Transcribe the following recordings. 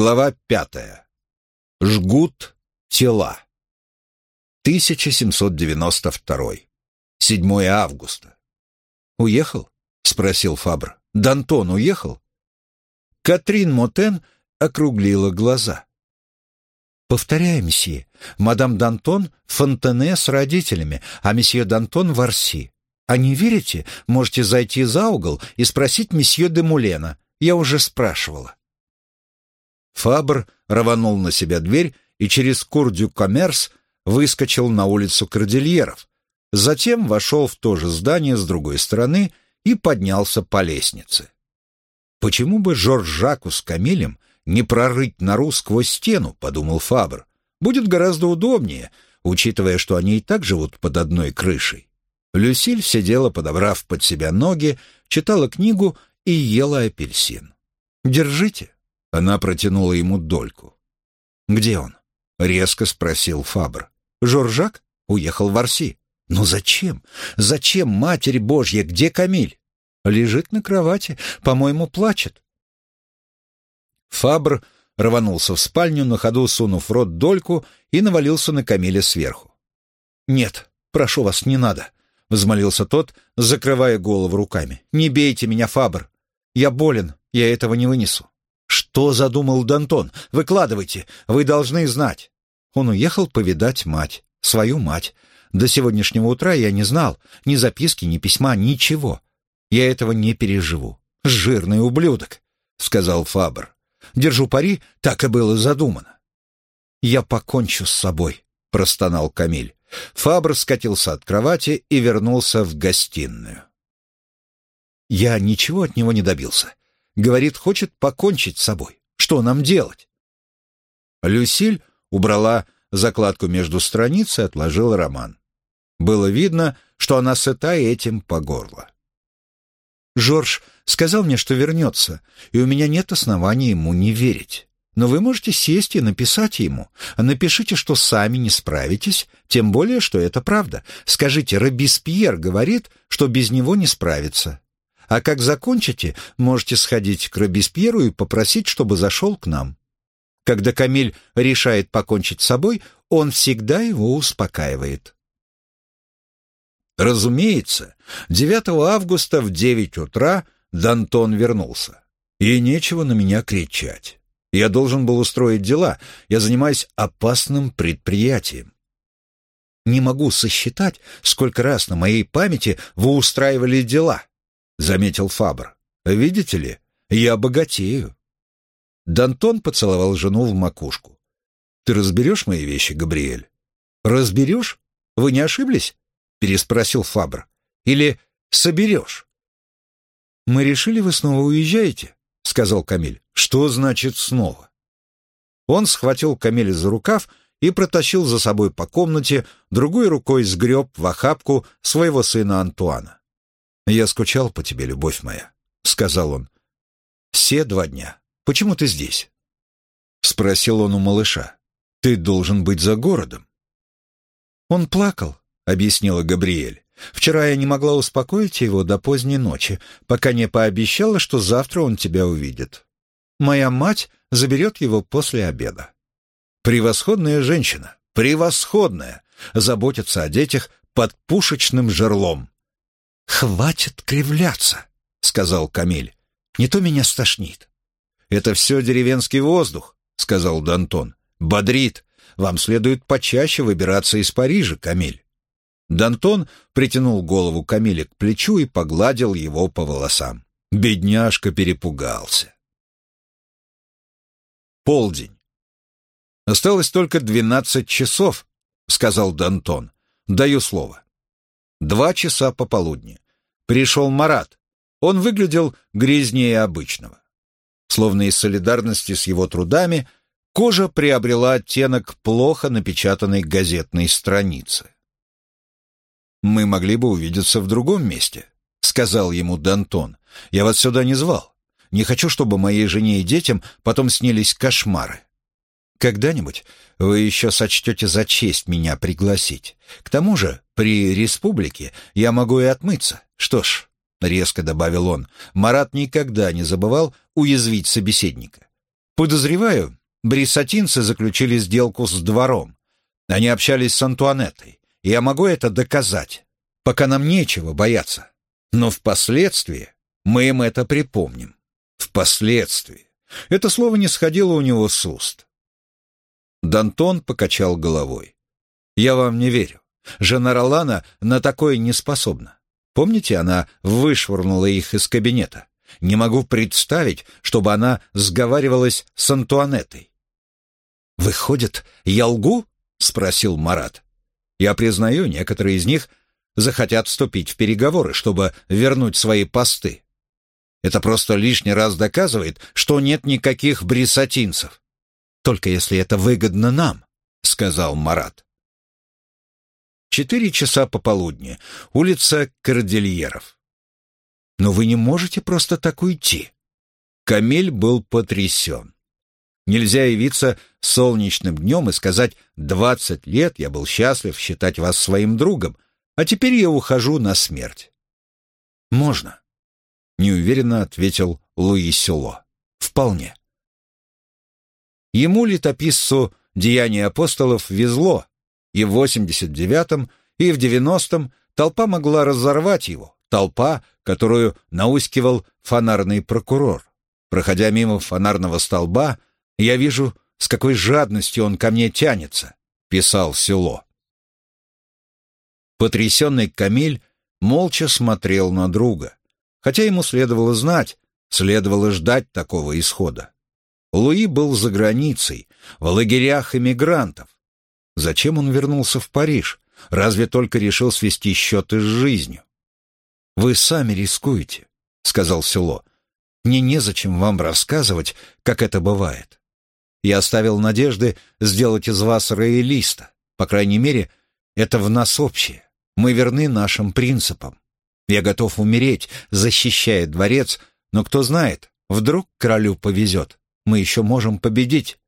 Глава пятая. Жгут тела. 1792. 7 августа. «Уехал?» — спросил Фабр. «Дантон уехал?» Катрин Мотен округлила глаза. «Повторяю, месье, мадам Дантон Фонтене с родителями, а месье Дантон в Арси. А не верите, можете зайти за угол и спросить месье де Мулена. Я уже спрашивала». Фабр рванул на себя дверь и через Курдю Коммерс выскочил на улицу Кордильеров. Затем вошел в то же здание с другой стороны и поднялся по лестнице. «Почему бы Жорж-Жаку с Камилем не прорыть нору сквозь стену?» — подумал Фабр. «Будет гораздо удобнее, учитывая, что они и так живут под одной крышей». Люсиль сидела, подобрав под себя ноги, читала книгу и ела апельсин. «Держите», она протянула ему дольку. «Где он?» — резко спросил Фабр. «Жоржак уехал в Арси». «Но зачем? Зачем, Матерь Божья, где Камиль?» «Лежит на кровати, по-моему, плачет». Фабр рванулся в спальню, на ходу сунув в рот дольку и навалился на Камиля сверху. «Нет, прошу вас, не надо», — взмолился тот, закрывая голову руками. «Не бейте меня, Фабр. Я болен, я этого не вынесу». «Что задумал Дантон? Выкладывайте, вы должны знать». Он уехал повидать мать, свою мать. До сегодняшнего утра я не знал ни записки, ни письма, ничего. Я этого не переживу. Жирный ублюдок, — сказал Фабр. Держу пари, так и было задумано. «Я покончу с собой», — простонал Камиль. Фабр скатился от кровати и вернулся в гостиную. Я ничего от него не добился. Говорит, хочет покончить с собой. Что нам делать? Люсиль убрала закладку между страниц и отложила роман. Было видно, что она сыта этим по горло. «Жорж сказал мне, что вернется, и у меня нет оснований ему не верить. Но вы можете сесть и написать ему. Напишите, что сами не справитесь, тем более, что это правда. Скажите, Робеспьер говорит, что без него не справится. А как закончите, можете сходить к Робеспьеру и попросить, чтобы зашел к нам. Когда Камиль решает покончить с собой, он всегда его успокаивает. Разумеется, 9 августа в 9 утра Дантон вернулся. И нечего на меня кричать. Я должен был устроить дела. Я занимаюсь опасным предприятием. Не могу сосчитать, сколько раз на моей памяти вы устраивали дела заметил Фабр. «Видите ли, я богатею». Дантон поцеловал жену в макушку. «Ты разберешь мои вещи, Габриэль?» «Разберешь? Вы не ошиблись?» — переспросил Фабр. «Или соберешь?» «Мы решили, вы снова уезжаете», — сказал Камиль. «Что значит снова?» Он схватил Камиля за рукав и протащил за собой по комнате, другой рукой сгреб в охапку своего сына Антуана. «Я скучал по тебе, любовь моя», — сказал он. «Все два дня. Почему ты здесь?» Спросил он у малыша. «Ты должен быть за городом». «Он плакал», — объяснила Габриэль. «Вчера я не могла успокоить его до поздней ночи, пока не пообещала, что завтра он тебя увидит. Моя мать заберет его после обеда». «Превосходная женщина, превосходная, заботится о детях под пушечным жерлом», «Хватит кривляться», — сказал Камиль. «Не то меня стошнит». «Это все деревенский воздух», — сказал Дантон. «Бодрит. Вам следует почаще выбираться из Парижа, Камиль». Дантон притянул голову Камиля к плечу и погладил его по волосам. Бедняжка перепугался. Полдень. «Осталось только двенадцать часов», — сказал Дантон. «Даю слово. Два часа пополудни. Пришел Марат. Он выглядел грязнее обычного. Словно из солидарности с его трудами, кожа приобрела оттенок плохо напечатанной газетной страницы. «Мы могли бы увидеться в другом месте», — сказал ему Дантон. «Я вас сюда не звал. Не хочу, чтобы моей жене и детям потом снились кошмары. Когда-нибудь вы еще сочтете за честь меня пригласить. К тому же при республике я могу и отмыться. Что ж, — резко добавил он, — Марат никогда не забывал уязвить собеседника. Подозреваю, брисатинцы заключили сделку с двором. Они общались с Антуанеттой, я могу это доказать, пока нам нечего бояться. Но впоследствии мы им это припомним. Впоследствии. Это слово не сходило у него с уст. Дантон покачал головой. «Я вам не верю. Жена Ролана на такое не способна. Помните, она вышвырнула их из кабинета? Не могу представить, чтобы она сговаривалась с Антуанеттой». «Выходит, я лгу?» — спросил Марат. «Я признаю, некоторые из них захотят вступить в переговоры, чтобы вернуть свои посты. Это просто лишний раз доказывает, что нет никаких брисатинцев. Только если это выгодно нам, сказал Марат. Четыре часа пополудни. Улица Кордильеров. Но вы не можете просто так уйти. Камиль был потрясен. Нельзя явиться солнечным днем и сказать «двадцать лет я был счастлив считать вас своим другом, а теперь я ухожу на смерть». «Можно неуверенно ответил Луи Сюло. Вполне. Ему, летописцу «Деяния апостолов» везло, и в 89-м, и в 90-м толпа могла разорвать его, толпа, которую наускивал фонарный прокурор. Проходя мимо фонарного столба, я вижу, с какой жадностью он ко мне тянется, писал Село. Потрясенный Камиль молча смотрел на друга хотя ему следовало знать, следовало ждать такого исхода. Луи был за границей, в лагерях эмигрантов. Зачем он вернулся в Париж? Разве только решил свести счеты с жизнью? «Вы сами рискуете», — сказал Село. «Мне незачем вам рассказывать, как это бывает. Я оставил надежды сделать из вас роялиста. По крайней мере, это в нас общее. Мы верны нашим принципам. Я готов умереть, защищая дворец, но кто знает, вдруг королю повезет. Мы еще можем победить.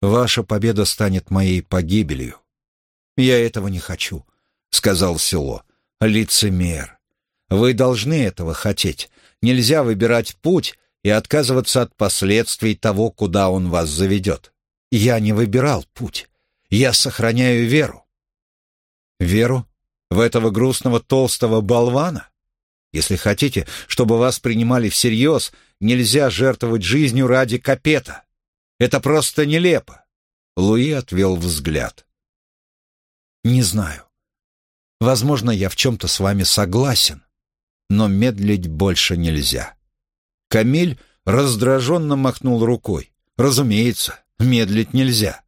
Ваша победа станет моей погибелью. Я этого не хочу, — сказал село. Лицемер. Вы должны этого хотеть. Нельзя выбирать путь и отказываться от последствий того, куда он вас заведет. Я не выбирал путь. Я сохраняю веру. Веру в этого грустного толстого болвана? Если хотите, чтобы вас принимали всерьез, нельзя жертвовать жизнью ради капета. Это просто нелепо. Луи отвел взгляд. Не знаю. Возможно, я в чем-то с вами согласен, но медлить больше нельзя. Камиль раздраженно махнул рукой. Разумеется, медлить нельзя.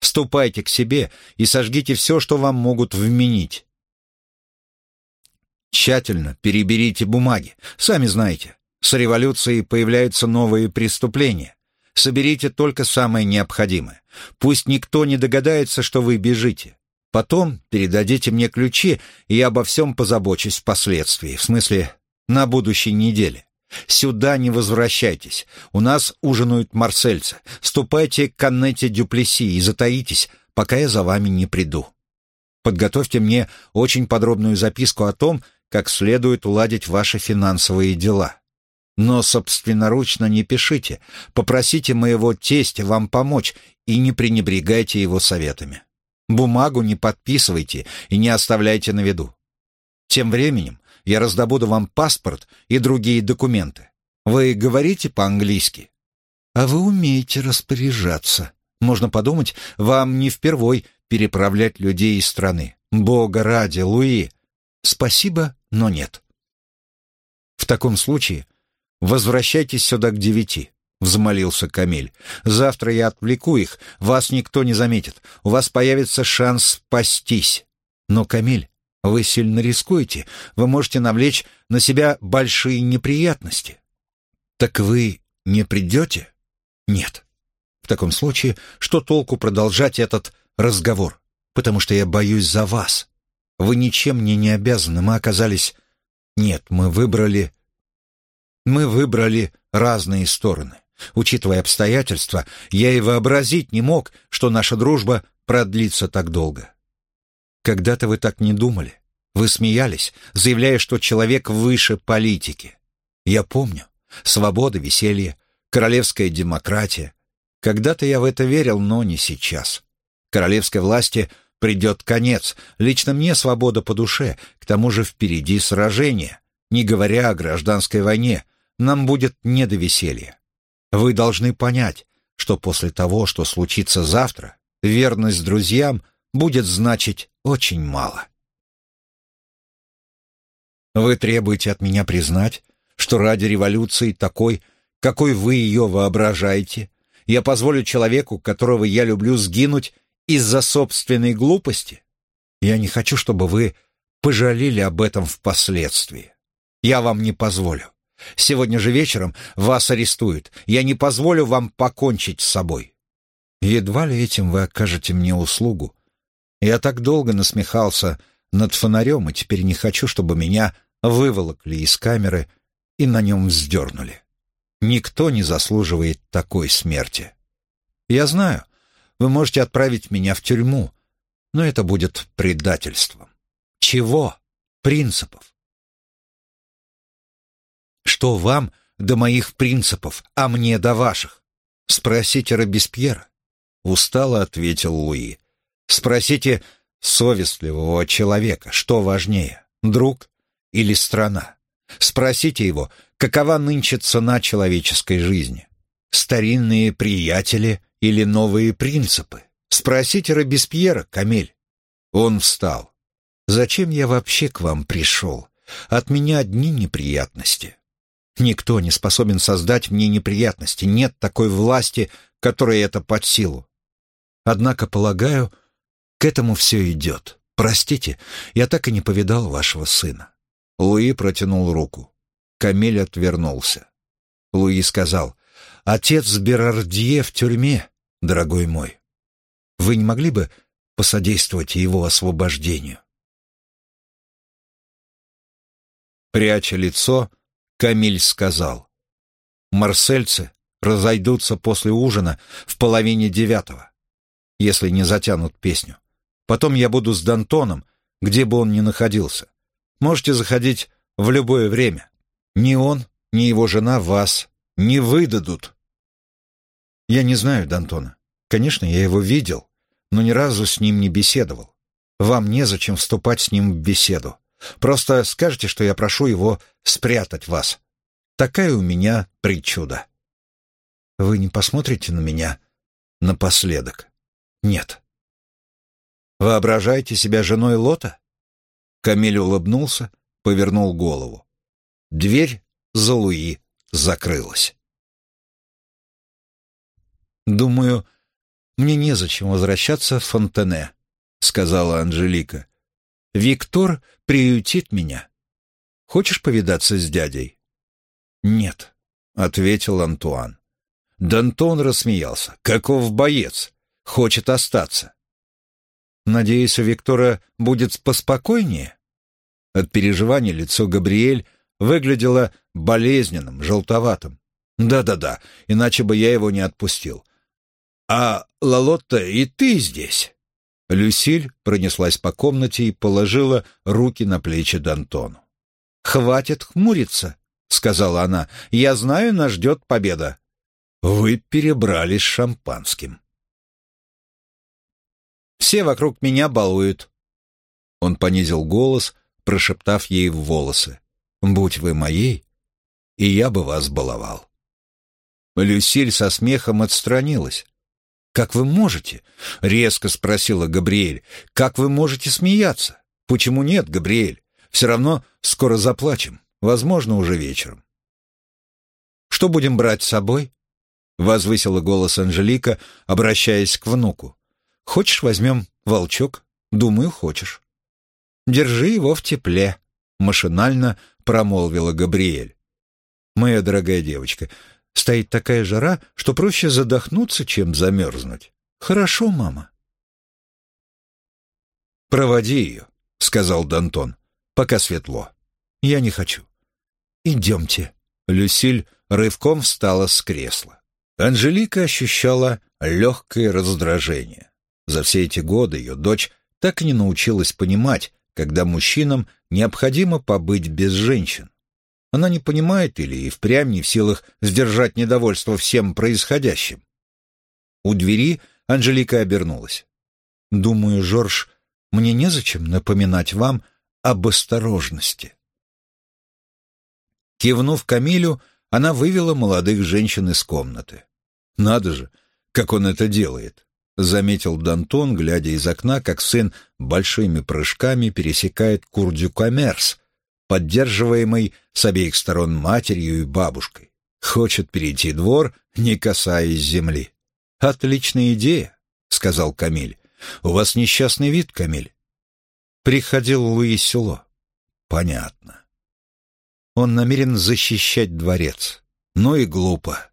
Ступайте к себе и сожгите все, что вам могут вменить. Тщательно переберите бумаги. Сами знаете, с революцией появляются новые преступления. Соберите только самое необходимое. Пусть никто не догадается, что вы бежите. Потом передадите мне ключи, и я обо всем позабочусь впоследствии, в смысле, на будущей неделе. Сюда не возвращайтесь. У нас ужинают марсельцы. Ступайте к Аннете Дюплеси и затаитесь, пока я за вами не приду. Подготовьте мне очень подробную записку о том, как следует уладить ваши финансовые дела. Но собственноручно не пишите, попросите моего тестя вам помочь и не пренебрегайте его советами. Бумагу не подписывайте и не оставляйте на виду. Тем временем я раздобуду вам паспорт и другие документы. Вы говорите по-английски? А вы умеете распоряжаться. Можно подумать, вам не впервой переправлять людей из страны. Бога ради, Луи. Спасибо, но нет. В таком случае возвращайтесь сюда к девяти, взмолился Камиль. Завтра я отвлеку их, вас никто не заметит. У вас появится шанс спастись. Но, Камиль, вы сильно рискуете, вы можете навлечь на себя большие неприятности. Так вы не придете? Нет. В таком случае, что толку продолжать этот разговор? Потому что я боюсь за вас. Вы ничем мне не обязаны, мы оказались... Нет, мы выбрали... Мы выбрали разные стороны. Учитывая обстоятельства, я и вообразить не мог, что наша дружба продлится так долго. Когда-то вы так не думали. Вы смеялись, заявляя, что человек выше политики. Я помню. Свобода, веселье, королевская демократия. Когда-то я в это верил, но не сейчас. Королевской власти придет конец. Лично мне свобода по душе, к тому же впереди сражение. Не говоря о гражданской войне, нам будет не до веселья. Вы должны понять, что после того, что случится завтра, верность друзьям будет значить очень мало. Вы требуете от меня признать, что ради революции такой, какой вы ее воображаете, я позволю человеку, которого я люблю, сгинуть из-за собственной глупости? Я не хочу, чтобы вы пожалели об этом впоследствии. Я вам не позволю. Сегодня же вечером вас арестуют. Я не позволю вам покончить с собой. Едва ли этим вы окажете мне услугу. Я так долго насмехался над фонарем, и теперь не хочу, чтобы меня выволокли из камеры и на нем вздернули. Никто не заслуживает такой смерти. Я знаю, вы можете отправить меня в тюрьму, но это будет предательством. Чего? Принципов. Что вам до моих принципов, а мне до ваших? Спросите Робеспьера. Устало ответил Луи. Спросите совестливого человека, что важнее, друг или страна. Спросите его, какова нынче цена человеческой жизни. Старинные приятели или новые принципы? Спросите Робеспьера, Камель. Он встал. «Зачем я вообще к вам пришел? От меня одни неприятности. Никто не способен создать мне неприятности, нет такой власти, которая это под силу. Однако, полагаю, к этому все идет. Простите, я так и не повидал вашего сына». Луи протянул руку. Камиль отвернулся. Луи сказал, «Отец Берардье в тюрьме, дорогой мой. Вы не могли бы посодействовать его освобождению?» Пряча лицо, Камиль сказал, «Марсельцы разойдутся после ужина в половине девятого, если не затянут песню. Потом я буду с Дантоном, где бы он ни находился. Можете заходить в любое время. Ни он, ни его жена вас не выдадут». «Я не знаю Дантона. Конечно, я его видел, но ни разу с ним не беседовал. Вам незачем вступать с ним в беседу. Просто скажите, что я прошу его спрятать вас. Такая у меня причуда. Вы не посмотрите на меня напоследок? Нет. Воображаете себя женой Лота? Камиль улыбнулся, повернул голову. Дверь за Луи закрылась. «Думаю, мне незачем возвращаться в Фонтене», — сказала Анжелика. «Виктор приютит меня. Хочешь повидаться с дядей?» «Нет», — ответил Антуан. Дантон рассмеялся. «Каков боец! Хочет остаться!» «Надеюсь, у Виктора будет поспокойнее?» От переживания лицо Габриэль выглядело болезненным, желтоватым. «Да-да-да, иначе бы я его не отпустил. А Лалотта и ты здесь?» Люсиль пронеслась по комнате и положила руки на плечи Д'Антону. «Хватит хмуриться», — сказала она. «Я знаю, нас ждет победа». «Вы перебрались шампанским». «Все вокруг меня балуют». Он понизил голос, прошептав ей в волосы. «Будь вы моей, и я бы вас баловал». Люсиль со смехом отстранилась. «Как вы можете?» — резко спросила Габриэль. «Как вы можете смеяться?» «Почему нет, Габриэль? Все равно скоро заплачем, возможно, уже вечером». «Что будем брать с собой?» — возвысила голос Анжелика, обращаясь к внуку. «Хочешь, возьмем волчок? Думаю, хочешь». «Держи его в тепле», — машинально промолвила Габриэль. «Моя дорогая девочка, Стоит такая жара, что проще задохнуться, чем замерзнуть. Хорошо, мама. «Проводи ее», — сказал Дантон, — «пока светло». «Я не хочу». «Идемте». Люсиль рывком встала с кресла. Анжелика ощущала легкое раздражение. За все эти годы ее дочь так и не научилась понимать, когда мужчинам необходимо побыть без женщин. Она не понимает или и впрямь не в силах сдержать недовольство всем происходящим. У двери Анжелика обернулась. «Думаю, Жорж, мне незачем напоминать вам об осторожности». Кивнув Камилю, она вывела молодых женщин из комнаты. «Надо же, как он это делает!» — заметил Дантон, глядя из окна, как сын большими прыжками пересекает Курдю-Коммерс, поддерживаемый с обеих сторон матерью и бабушкой. Хочет перейти двор, не касаясь земли. «Отличная идея», — сказал Камиль. «У вас несчастный вид, Камиль». Приходил Луи Село. «Понятно. Он намерен защищать дворец. Ну и глупо.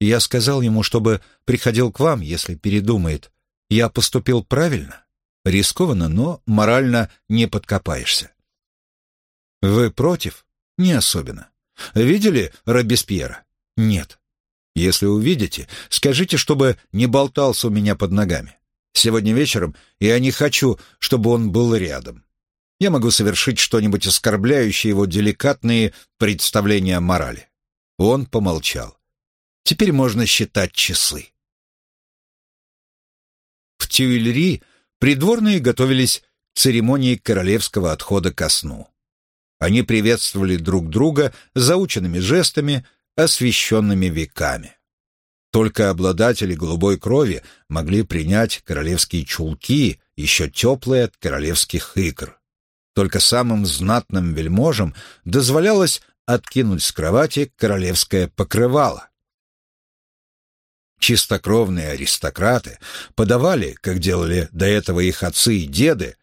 Я сказал ему, чтобы приходил к вам, если передумает. Я поступил правильно? Рискованно, но морально не подкопаешься. Вы против? Не особенно. Видели Робеспьера? Нет. Если увидите, скажите, чтобы не болтался у меня под ногами. Сегодня вечером я не хочу, чтобы он был рядом. Я могу совершить что-нибудь оскорбляющее его деликатные представления о морали. Он помолчал. Теперь можно считать часы. В Тюильри придворные готовились к церемонии королевского отхода ко сну. Они приветствовали друг друга заученными жестами, освященными веками. Только обладатели голубой крови могли принять королевские чулки, еще теплые от королевских икр. Только самым знатным вельможам дозволялось откинуть с кровати королевское покрывало. Чистокровные аристократы подавали, как делали до этого их отцы и деды,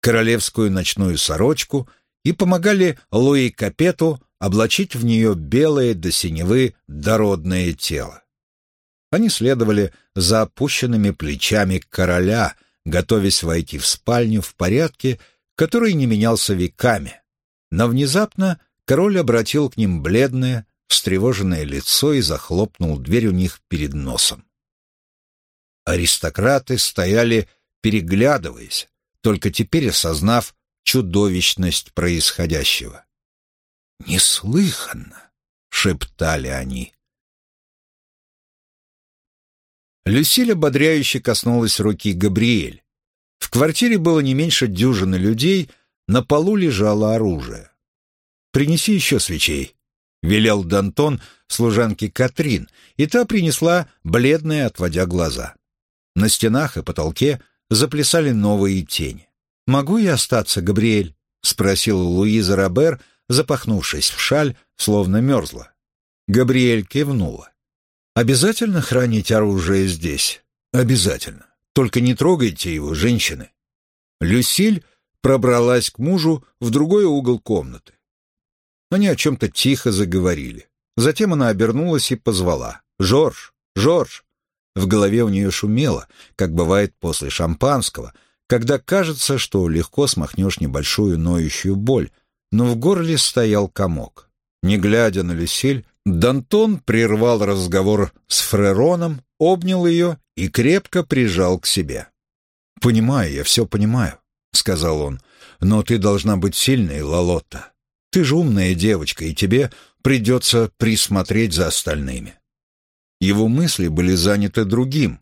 королевскую ночную сорочку и помогали Луи Капету облачить в нее белое до синевы дородное тело. Они следовали за опущенными плечами короля, готовясь войти в спальню в порядке, который не менялся веками. Но внезапно король обратил к ним бледное, встревоженное лицо и захлопнул дверь у них перед носом. Аристократы стояли, переглядываясь, только теперь осознав чудовищность происходящего. «Неслыханно!» — шептали они. Люсиль ободряюще коснулась руки Габриэль. В квартире было не меньше дюжины людей, на полу лежало оружие. «Принеси еще свечей», — велел Дантон служанке Катрин, и та принесла, бледная, отводя глаза. На стенах и потолке заплясали новые тени. «Могу я остаться, Габриэль?» — спросила Луиза Робер, запахнувшись в шаль, словно мерзла. Габриэль кивнула. «Обязательно хранить оружие здесь?» «Обязательно. Только не трогайте его, женщины». Люсиль пробралась к мужу в другой угол комнаты. Они о чем-то тихо заговорили. Затем она обернулась и позвала. «Жорж! Жорж!» В голове у нее шумело, как бывает после шампанского, когда кажется, что легко смахнешь небольшую ноющую боль, но в горле стоял комок. Не глядя на Люсиль, Дантон прервал разговор с Фрероном, обнял ее и крепко прижал к себе. «Понимаю, я все понимаю», — сказал он, — «но ты должна быть сильной, Лалотта. Ты же умная девочка, и тебе придется присмотреть за остальными». Его мысли были заняты другим,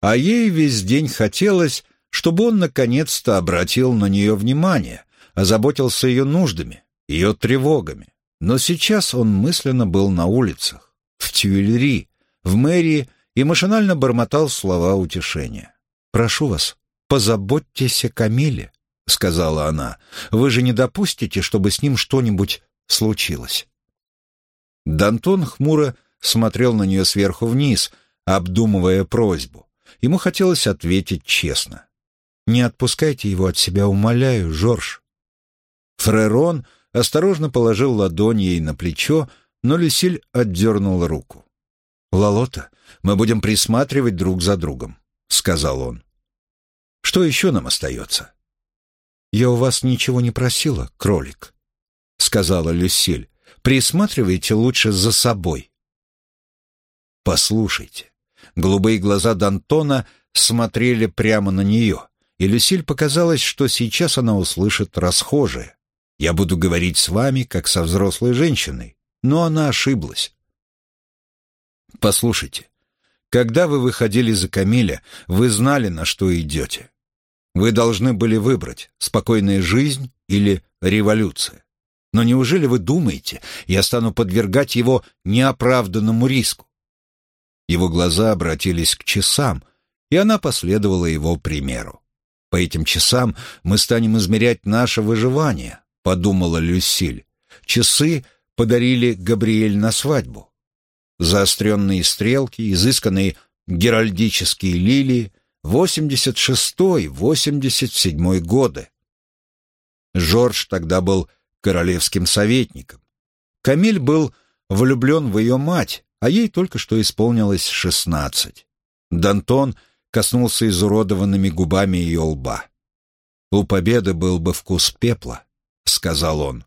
а ей весь день хотелось, чтобы он наконец-то обратил на нее внимание, озаботился ее нуждами, ее тревогами. Но сейчас он мысленно был на улицах, в Тюильри, в мэрии и машинально бормотал слова утешения. «Прошу вас, позаботьтесь о Камиле», — сказала она. «Вы же не допустите, чтобы с ним что-нибудь случилось». Дантон хмуро смотрел на нее сверху вниз, обдумывая просьбу. Ему хотелось ответить честно. «Не отпускайте его от себя, умоляю, Жорж». Фрерон осторожно положил ладонь ей на плечо, но Люсиль отдернула руку. «Лалота, мы будем присматривать друг за другом», — сказал он. «Что еще нам остается?» «Я у вас ничего не просила, кролик», — сказала Люсиль. «Присматривайте лучше за собой». «Послушайте». Голубые глаза Д'Антона смотрели прямо на нее, и Люсиль показалось, что сейчас она услышит расхожее. «Я буду говорить с вами, как со взрослой женщиной», но она ошиблась. «Послушайте, Когда вы выходили за Камиля, вы знали, на что идете. Вы должны были выбрать, спокойная жизнь или революция. Но неужели вы думаете, я стану подвергать его неоправданному риску? Его глаза обратились к часам, и она последовала его примеру. По этим часам мы станем измерять наше выживание, подумала Люсиль. Часы подарили Габриэль на свадьбу. Заостренные стрелки, изысканные геральдические лилии, 86-87 годы. Жорж тогда был королевским советником. Камиль был влюблен в ее мать, а ей только что исполнилось шестнадцать. Дантон коснулся изуродованными губами ее лба. «У победы был бы вкус пепла», — сказал он.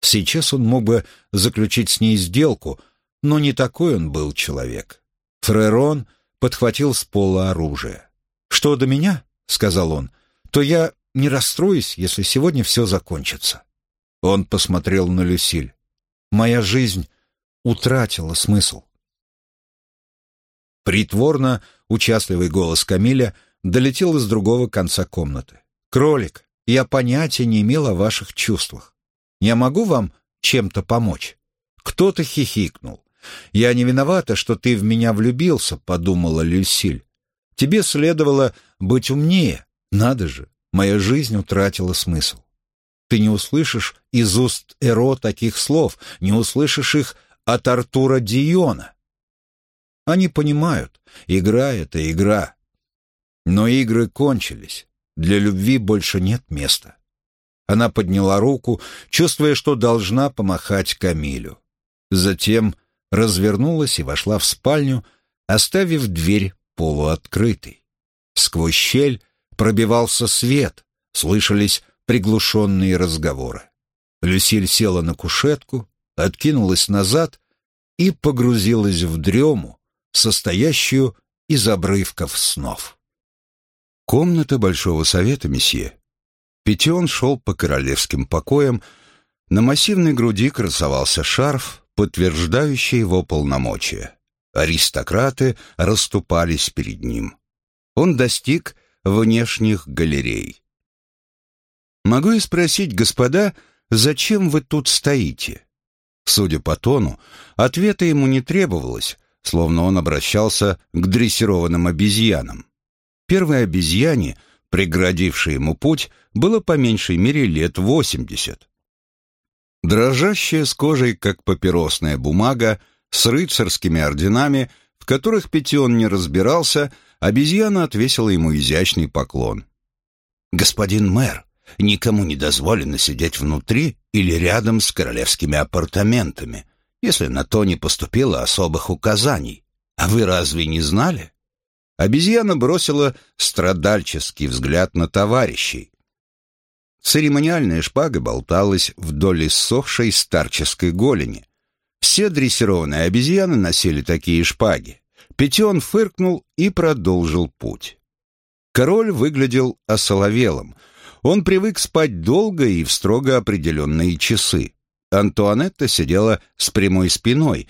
Сейчас он мог бы заключить с ней сделку, но не такой он был человек. Фрерон подхватил с пола оружие. «Что до меня?» — сказал он. «То я не расстроюсь, если сегодня все закончится». Он посмотрел на Люсиль. «Моя жизнь утратила смысл». Притворно участливый голос Камиля долетел из другого конца комнаты. «Кролик, я понятия не имел о ваших чувствах. Я могу вам чем-то помочь?» Кто-то хихикнул. «Я не виновата, что ты в меня влюбился», — подумала Люсиль. «Тебе следовало быть умнее. Надо же, моя жизнь утратила смысл. Ты не услышишь из уст Эро таких слов, не услышишь их от Артура Диона. Они понимают, игра — это игра. Но игры кончились. Для любви больше нет места. Она подняла руку, чувствуя, что должна помахать Камилю. Затем развернулась и вошла в спальню, оставив дверь полуоткрытой. Сквозь щель пробивался свет, слышались приглушенные разговоры. Люсиль села на кушетку, откинулась назад и погрузилась в дрему, состоящую из обрывков снов. Комната Большого Совета, месье. Петион шел по королевским покоям, на массивной груди красовался шарф, подтверждающий его полномочия. Аристократы расступались перед ним. Он достиг внешних галерей. «Могу я спросить, господа, зачем вы тут стоите?» Судя по тону, ответа ему не требовалось, словно он обращался к дрессированным обезьянам. Первой обезьяне, преградившей ему путь, было по меньшей мере лет восемьдесят. Дрожащая с кожей, как папиросная бумага, с рыцарскими орденами, в которых Петион не разбирался, обезьяна отвесила ему изящный поклон. «Господин мэр, никому не дозволено сидеть внутри или рядом с королевскими апартаментами если на то не поступило особых указаний. А вы разве не знали? Обезьяна бросила страдальческий взгляд на товарищей. Церемониальная шпага болталась вдоль иссохшей старческой голени. Все дрессированные обезьяны носили такие шпаги. Петен фыркнул и продолжил путь. Король выглядел осоловелым. Он привык спать долго и в строго определенные часы. Антуанетта сидела с прямой спиной,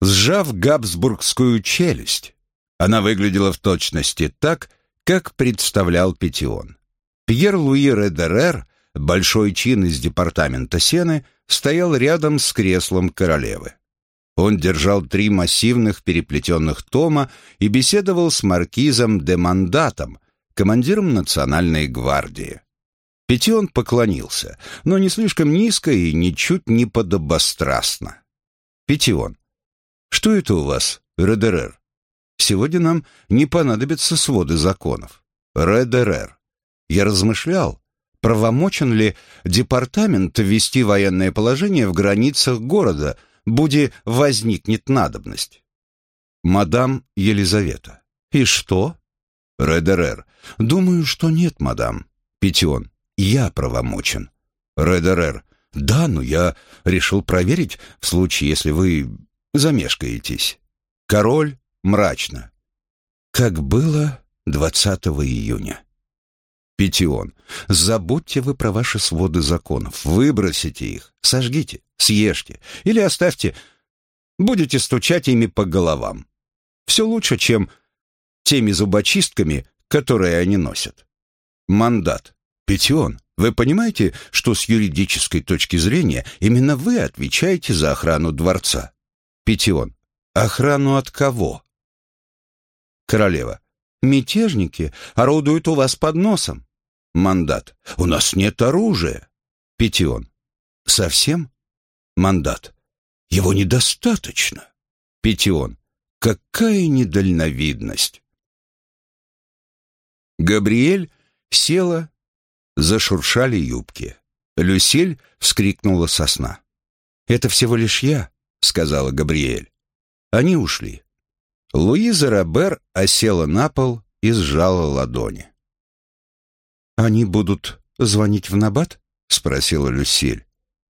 сжав габсбургскую челюсть. Она выглядела в точности так, как представлял Петион. Пьер-Луи Редерер, большой чин из департамента Сены, стоял рядом с креслом королевы. Он держал три массивных переплетенных тома и беседовал с маркизом де Мандатом, командиром национальной гвардии. Петион поклонился, но не слишком низко и ничуть не подобострастно. Петион, что это у вас, РДР? Сегодня нам не понадобятся своды законов. РДР. Я размышлял, правомочен ли департамент ввести военное положение в границах города, буди возникнет надобность. Мадам Елизавета. И что? РДР. Думаю, что нет, мадам. Петион я правомочен. Редерер. Да, но я решил проверить в случае, если вы замешкаетесь. Король мрачно. Как было 20 июня. Петион. Забудьте вы про ваши своды законов. Выбросите их, сожгите, съешьте или оставьте. Будете стучать ими по головам. Все лучше, чем теми зубочистками, которые они носят. Мандат. Петион, вы понимаете, что с юридической точки зрения именно вы отвечаете за охрану дворца? Петион. Охрану от кого? Королева. Мятежники орудуют у вас под носом. Мандат. У нас нет оружия. Петион. Совсем? Мандат. Его недостаточно. Петион. Какая недальновидность. Габриэль села, зашуршали юбки. Люсиль вскрикнула со сна. «Это всего лишь я», — сказала Габриэль. Они ушли. Луиза Робер осела на пол и сжала ладони. «Они будут звонить в Набат?» — спросила Люсиль.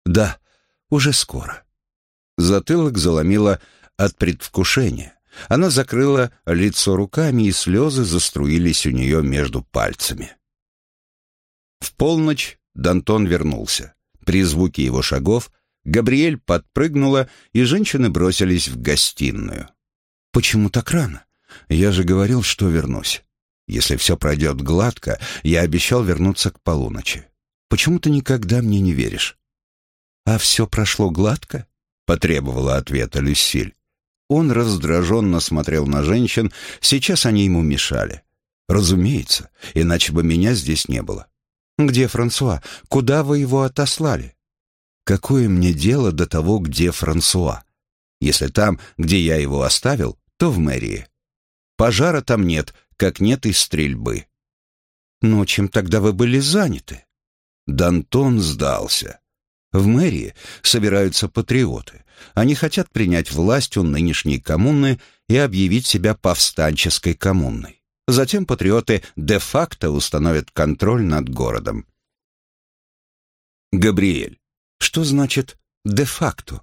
«Да, уже скоро». Затылок заломила от предвкушения. Она закрыла лицо руками, и слезы заструились у нее между пальцами. В полночь Дантон вернулся. При звуке его шагов Габриэль подпрыгнула, и женщины бросились в гостиную. «Почему так рано? Я же говорил, что вернусь. Если все пройдет гладко, я обещал вернуться к полуночи. Почему ты никогда мне не веришь?» «А все прошло гладко?» — потребовала ответа Люсиль. Он раздраженно смотрел на женщин, сейчас они ему мешали. «Разумеется, иначе бы меня здесь не было». «Где Франсуа? Куда вы его отослали?» «Какое мне дело до того, где Франсуа? Если там, где я его оставил, то в мэрии. Пожара там нет, как нет и стрельбы». «Но чем тогда вы были заняты?» Дантон сдался. В мэрии собираются патриоты. Они хотят принять власть у нынешней коммуны и объявить себя повстанческой коммунной. Затем патриоты де-факто установят контроль над городом. Габриэль, что значит «де-факто»?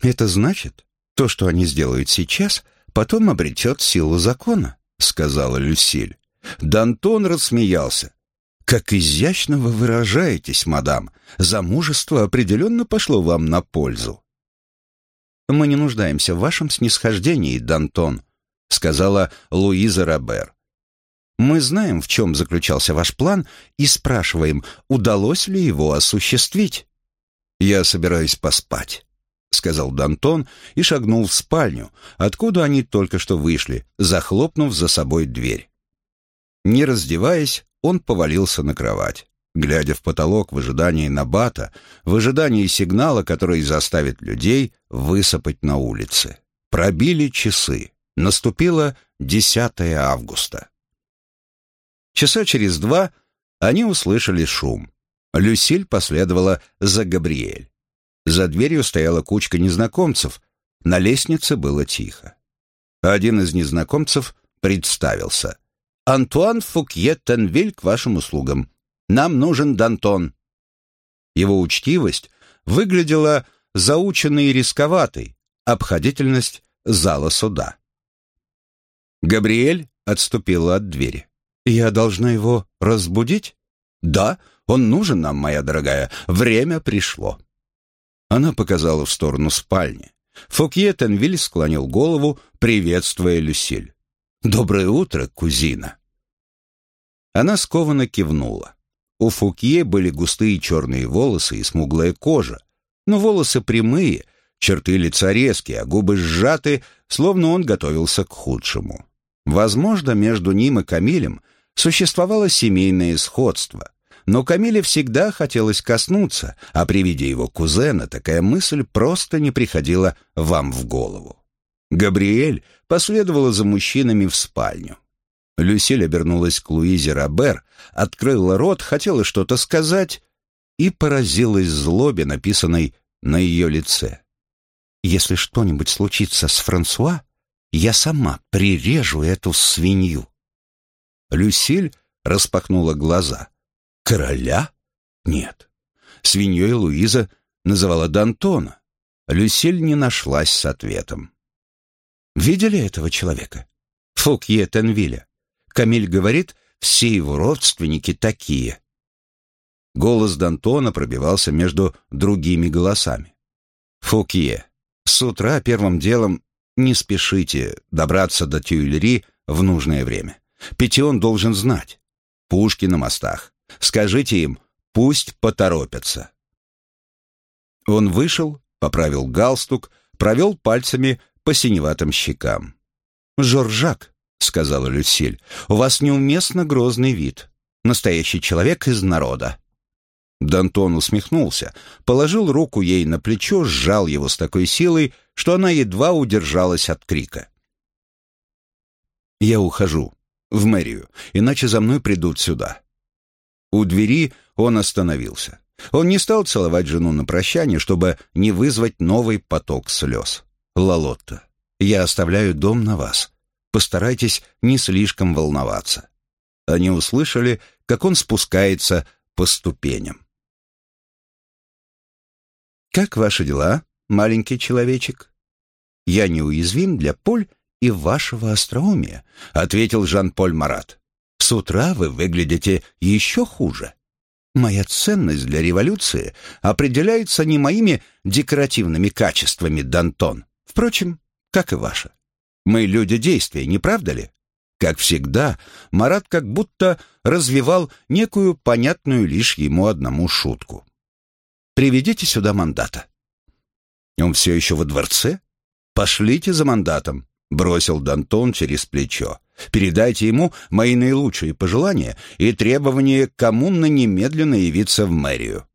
Это значит, то, что они сделают сейчас, потом обретет силу закона, сказала Люсиль. Дантон рассмеялся. «Как изящно вы выражаетесь, мадам. Замужество определенно пошло вам на пользу». «Мы не нуждаемся в вашем снисхождении, Дантон», — сказала Луиза Робер. «Мы знаем, в чем заключался ваш план, и спрашиваем, удалось ли его осуществить». «Я собираюсь поспать», — сказал Дантон и шагнул в спальню, откуда они только что вышли, захлопнув за собой дверь. Не раздеваясь, он повалился на кровать глядя в потолок в ожидании набата, в ожидании сигнала, который заставит людей высыпать на улице. Пробили часы. Наступило 10 августа. Часа через два они услышали шум. Люсиль последовала за Габриэль. За дверью стояла кучка незнакомцев. На лестнице было тихо. Один из незнакомцев представился. «Антуан Фукье Тенвиль к вашим услугам. Нам нужен Дантон». Его учтивость выглядела заученной и рисковатой, обходительность зала суда. Габриэль отступила от двери. «Я должна его разбудить?» «Да, он нужен нам, моя дорогая. Время пришло». Она показала в сторону спальни. Фокье Тенвиль склонил голову, приветствуя Люсиль. «Доброе утро, кузина». Она скованно кивнула. У Фукье были густые черные волосы и смуглая кожа, но волосы прямые, черты лица резкие, а губы сжаты, словно он готовился к худшему. Возможно, между ним и Камилем существовало семейное сходство, но Камиле всегда хотелось коснуться, а при виде его кузена такая мысль просто не приходила вам в голову. Габриэль последовала за мужчинами в спальню. Люсиль обернулась к Луизе Робер, открыла рот, хотела что-то сказать и поразилась злобе, написанной на ее лице. «Если что-нибудь случится с Франсуа, я сама прирежу эту свинью». Люсиль распахнула глаза. «Короля? Нет. Свиньей Луиза называла Д'Антона. Люсиль не нашлась с ответом. «Видели этого человека? Фукье Тенвиля. Камиль говорит, все его родственники такие. Голос Д'Антона пробивался между другими голосами. Фукье. С утра первым делом Не спешите добраться до Тюильри в нужное время. Петион должен знать. Пушки на мостах. Скажите им, пусть поторопятся. Он вышел, поправил галстук, провел пальцами по синеватым щекам. «Жоржак», — сказала Люсиль, — «у вас неуместно грозный вид. Настоящий человек из народа». Дантон усмехнулся, положил руку ей на плечо, сжал его с такой силой, что она едва удержалась от крика. «Я ухожу. В мэрию, иначе за мной придут сюда». У двери он остановился. Он не стал целовать жену на прощание, чтобы не вызвать новый поток слез. «Лалотта, я оставляю дом на вас. Постарайтесь не слишком волноваться». Они услышали, как он спускается по ступеням. «Как ваши дела, маленький человечек?» «Я неуязвим для Поль и вашего остроумия», — ответил Жан-Поль Марат. «С утра вы выглядите еще хуже. Моя ценность для революции определяется не моими декоративными качествами, Дантон. Впрочем, как и ваша. Мы люди действия, не правда ли?» Как всегда, Марат как будто развивал некую понятную лишь ему одному шутку. Приведите сюда мандата». «Он все еще во дворце?» «Пошлите за мандатом», — бросил Дантон через плечо. «Передайте ему мои наилучшие пожелания и требования коммуна немедленно явиться в мэрию».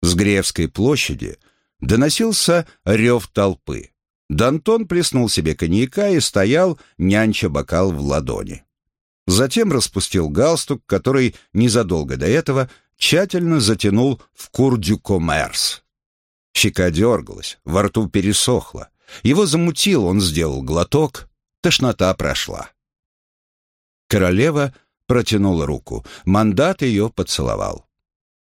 С Гревской площади доносился рев толпы. Дантон плеснул себе коньяка и стоял, нянча бокал в ладони. Затем распустил галстук, который незадолго до этого тщательно затянул в курдю коммерс. Щека дергалась, во рту пересохло. Его замутил, он сделал глоток, тошнота прошла. Королева протянула руку, мандат ее поцеловал.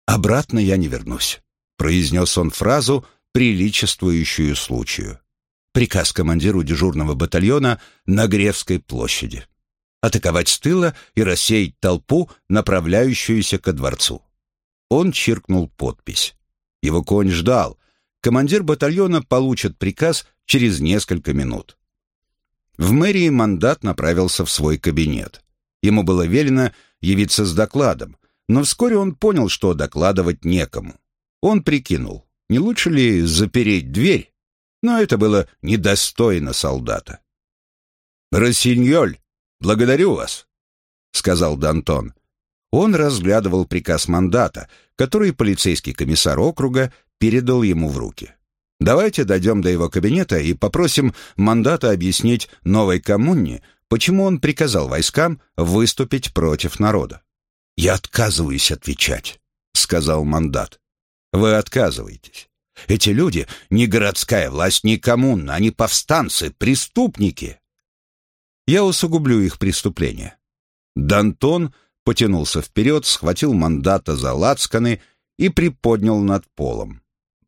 «Обратно я не вернусь», — произнес он фразу, приличествующую случаю. Приказ командиру дежурного батальона на Гревской площади. Атаковать с тыла и рассеять толпу, направляющуюся ко дворцу. Он чиркнул подпись. Его конь ждал. Командир батальона получит приказ через несколько минут. В мэрии мандат направился в свой кабинет. Ему было велено явиться с докладом, но вскоре он понял, что докладывать некому. Он прикинул, не лучше ли запереть дверь, но это было недостойно солдата. «Рассиньоль, благодарю вас», — сказал Дантон. Он разглядывал приказ мандата, который полицейский комиссар округа передал ему в руки. Давайте дойдем до его кабинета и попросим мандата объяснить новой коммуне, почему он приказал войскам выступить против народа. «Я отказываюсь отвечать», — сказал мандат. «Вы отказываетесь. Эти люди не городская власть, не коммуна, они повстанцы, преступники». «Я усугублю их преступления». Дантон потянулся вперед, схватил мандата за лацканы и приподнял над полом.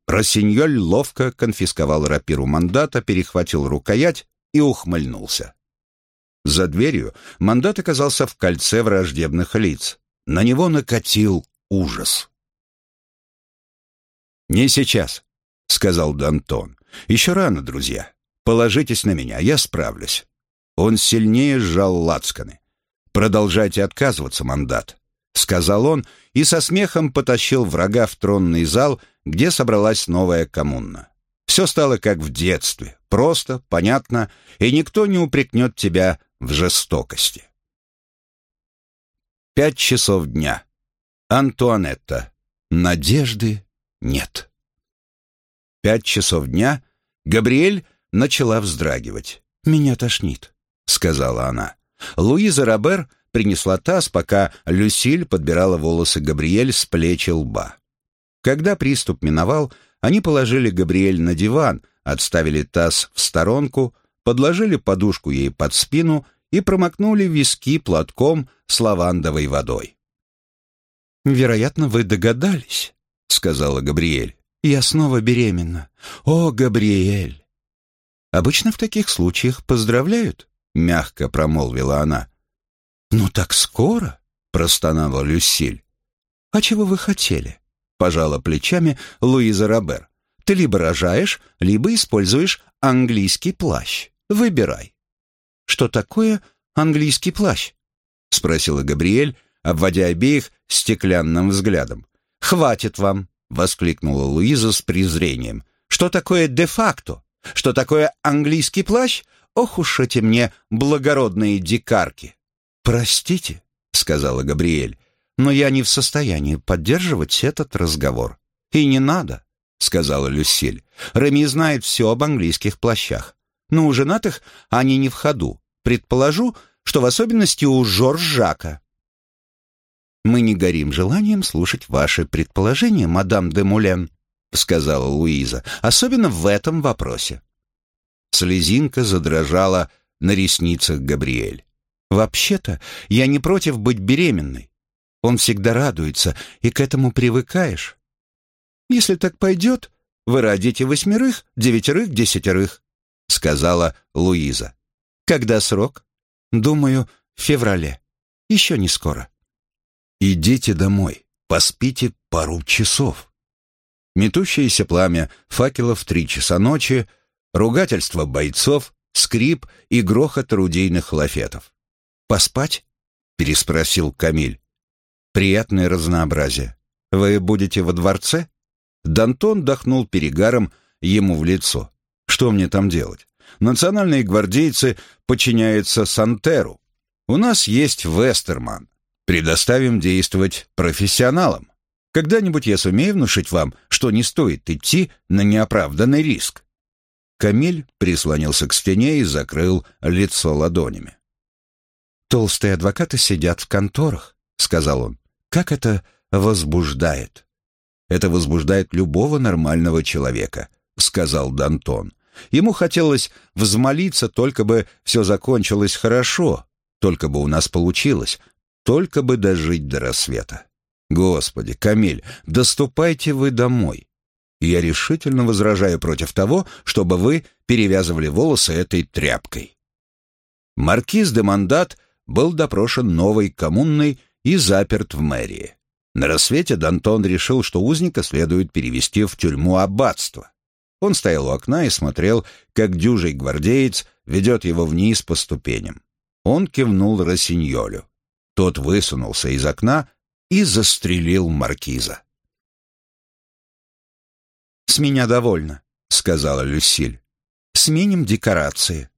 Рассиньоль ловко конфисковал рапиру мандата, перехватил рукоять и ухмыльнулся. За дверью мандат оказался в кольце враждебных лиц. На него накатил ужас. «Не сейчас», — сказал Дантон. «Еще рано, друзья. Положитесь на меня, я справлюсь». Он сильнее сжал лацканы. «Продолжайте отказываться, мандат», — сказал он и со смехом потащил врага в тронный зал, где собралась новая коммуна. Все стало как в детстве, просто, понятно, и никто не упрекнет тебя в жестокости. Пять часов дня. Антуанетта. Надежды нет. Пять часов дня. Габриэль начала вздрагивать. «Меня тошнит», — сказала она. Луиза Робер принесла таз, пока Люсиль подбирала волосы Габриэль с плечи лба. Когда приступ миновал, они положили Габриэль на диван, отставили таз в сторонку, подложили подушку ей под спину и промокнули виски платком с лавандовой водой. «Вероятно, вы догадались», — сказала Габриэль. «Я снова беременна. О, Габриэль!» «Обычно в таких случаях поздравляют», — мягко промолвила она. «Ну так скоро?» — простонала Люсиль. «А чего вы хотели?» — пожала плечами Луиза Робер. «Ты либо рожаешь, либо используешь английский плащ. Выбирай». «Что такое английский плащ?» — спросила Габриэль, обводя обеих стеклянным взглядом. «Хватит вам!» — воскликнула Луиза с презрением. «Что такое де-факто? Что такое английский плащ? Ох уж эти мне благородные дикарки!» «Простите», — сказала Габриэль, «но я не в состоянии поддерживать этот разговор. И не надо», — сказала Люсиль. «Реми знает все об английских плащах. Но у женатых они не в ходу. Предположу, что в особенности у Жорж-Жака». «Мы не горим желанием слушать ваши предположения, мадам де Мулен», — сказала Луиза, «особенно в этом вопросе». Слезинка задрожала на ресницах Габриэль. «Вообще-то я не против быть беременной. Он всегда радуется, и к этому привыкаешь. Если так пойдет, вы родите восьмерых, девятерых, десятерых», — сказала Луиза. «Когда срок?» «Думаю, в феврале. Еще не скоро». «Идите домой, поспите пару часов». Метущееся пламя факелов в три часа ночи, ругательство бойцов, скрип и грохот орудийных лафетов. «Поспать?» — переспросил Камиль. «Приятное разнообразие. Вы будете во дворце?» Дантон дохнул перегаром ему в лицо. «Что мне там делать? Национальные гвардейцы подчиняются Сантеру. У нас есть Вестерман. Предоставим действовать профессионалам. Когда-нибудь я сумею внушить вам, что не стоит идти на неоправданный риск». Камиль прислонился к стене и закрыл лицо ладонями. «Толстые адвокаты сидят в конторах», — сказал он. «Как это возбуждает?» «Это возбуждает любого нормального человека», — сказал Дантон. Ему хотелось взмолиться, только бы все закончилось хорошо, только бы у нас получилось, только бы дожить до рассвета. Господи, Камиль, доступайте вы домой. Я решительно возражаю против того, чтобы вы перевязывали волосы этой тряпкой. Маркиз де Мандат был допрошен новой коммунной и заперт в мэрии. На рассвете Дантон решил, что узника следует перевести в тюрьму аббатства. Он стоял у окна и смотрел, как дюжий гвардеец ведет его вниз по ступеням. Он кивнул Росиньолю. Тот высунулся из окна и застрелил маркиза. «С меня довольно», — сказала Люсиль. «Сменим декорации».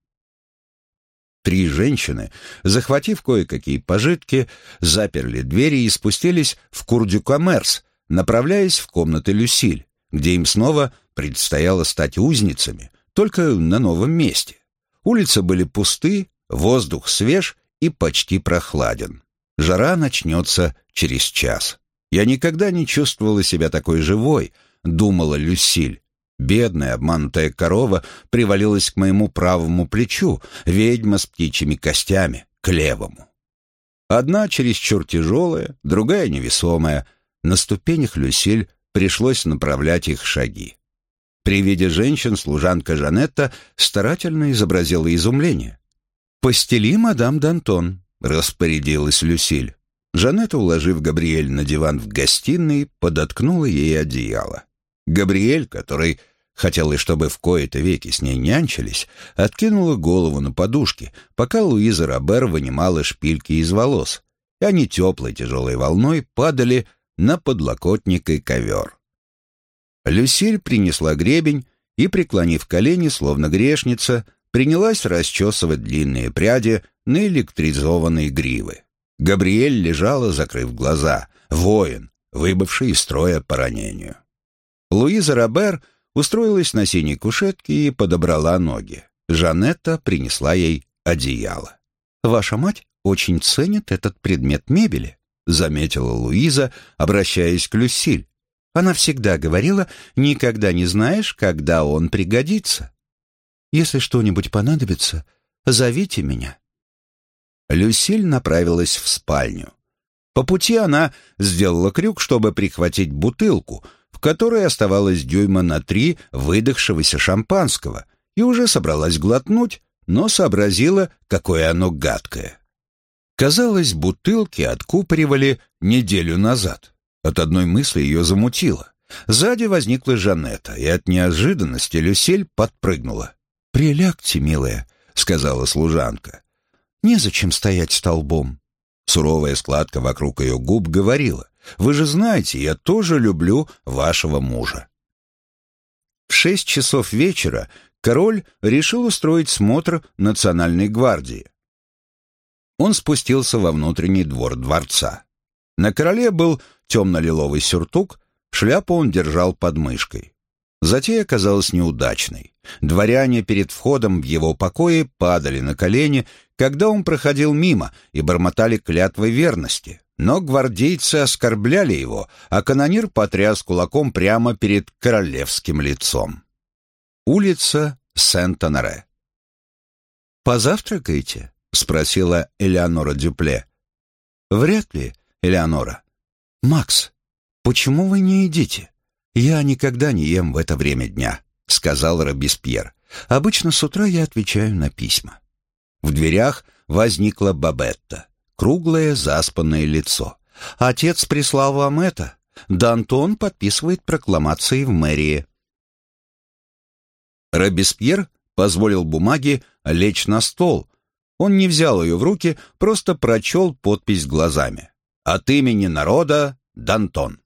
Три женщины, захватив кое-какие пожитки, заперли двери и спустились в Курдю-Коммерс, направляясь в комнаты Люсиль, где им снова предстояло стать узницами, только на новом месте. Улицы были пусты, воздух свеж и почти прохладен. Жара начнется через час. Я никогда не чувствовала себя такой живой, думала Люсиль. Бедная обманутая корова привалилась к моему правому плечу, ведьма с птичьими костями, к левому. Одна чересчур тяжелая, другая невесомая. На ступенях Люсиль пришлось направлять их шаги. При виде женщин служанка Жанетта старательно изобразила изумление. «Постели, мадам Д'Антон», распорядилась Люсиль. Жанетта, уложив Габриэль на диван в гостиной, подоткнула ей одеяло. Габриэль, который хотела, чтобы в кои-то веки с ней нянчились, откинула голову на подушке, пока Луиза Робер вынимала шпильки из волос, и они теплой тяжелой волной падали на подлокотник и ковер. Люсиль принесла гребень и, преклонив колени, словно грешница, принялась расчесывать длинные пряди на электризованные гривы. Габриэль лежала, закрыв глаза, воин, выбывший из строя по ранению. Луиза Робер устроилась на синей кушетке и подобрала ноги. Жанетта принесла ей одеяло. «Ваша мать очень ценит этот предмет мебели», заметила Луиза, обращаясь к Люсиль. Она всегда говорила, никогда не знаешь, когда он пригодится. Если что-нибудь понадобится, зовите меня». Люсиль направилась в спальню. По пути она сделала крюк, чтобы прихватить бутылку, в которой оставалось дюйма на три выдохшегося шампанского, и уже собралась глотнуть, но сообразила, какое оно гадкое. Казалось, бутылки откупоривали неделю назад. От одной мысли ее замутило. Сзади возникла Жанетта, и от неожиданности Люсель подпрыгнула. «Прилягте, милая», — сказала служанка. «Незачем стоять столбом». Суровая складка вокруг ее губ говорила, «Вы же знаете, я тоже люблю вашего мужа». В шесть часов вечера король решил устроить смотр национальной гвардии. Он спустился во внутренний двор дворца. На короле был темно-лиловый сюртук, шляпу он держал под мышкой. Затея оказалась неудачной. Дворяне перед входом в его покои падали на колени, когда он проходил мимо и бормотали клятвы верности. Но гвардейцы оскорбляли его, а канонир потряс кулаком прямо перед королевским лицом. Улица Сент-Анаре. «Позавтракаете?» — спросила Элеонора Дюпле. «Вряд ли, Элеонора. Макс, почему вы не едите?» «Я никогда не ем в это время дня», — сказал Робеспьер. «Обычно с утра я отвечаю на письма». В дверях возникла Бабетта, круглое заспанное лицо. «Отец прислал вам это. Д'Антон подписывает прокламации в мэрии». Робеспьер позволил бумаге лечь на стол. Он не взял ее в руки, просто прочел подпись глазами. «От имени народа Д'Антон».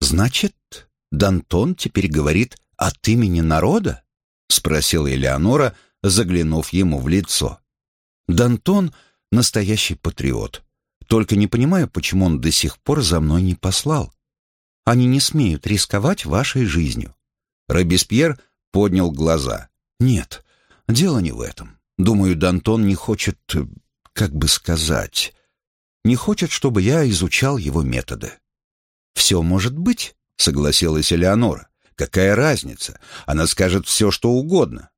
«Значит, Дантон теперь говорит от имени народа?» — спросила Элеонора, заглянув ему в лицо. «Дантон — настоящий патриот. Только не понимаю, почему он до сих пор за мной не послал. Они не смеют рисковать вашей жизнью». Робеспьер поднял глаза. «Нет, дело не в этом. Думаю, Дантон не хочет, как бы сказать, не хочет, чтобы я изучал его методы». «Все может быть», — согласилась Элеонора. «Какая разница? Она скажет все, что угодно.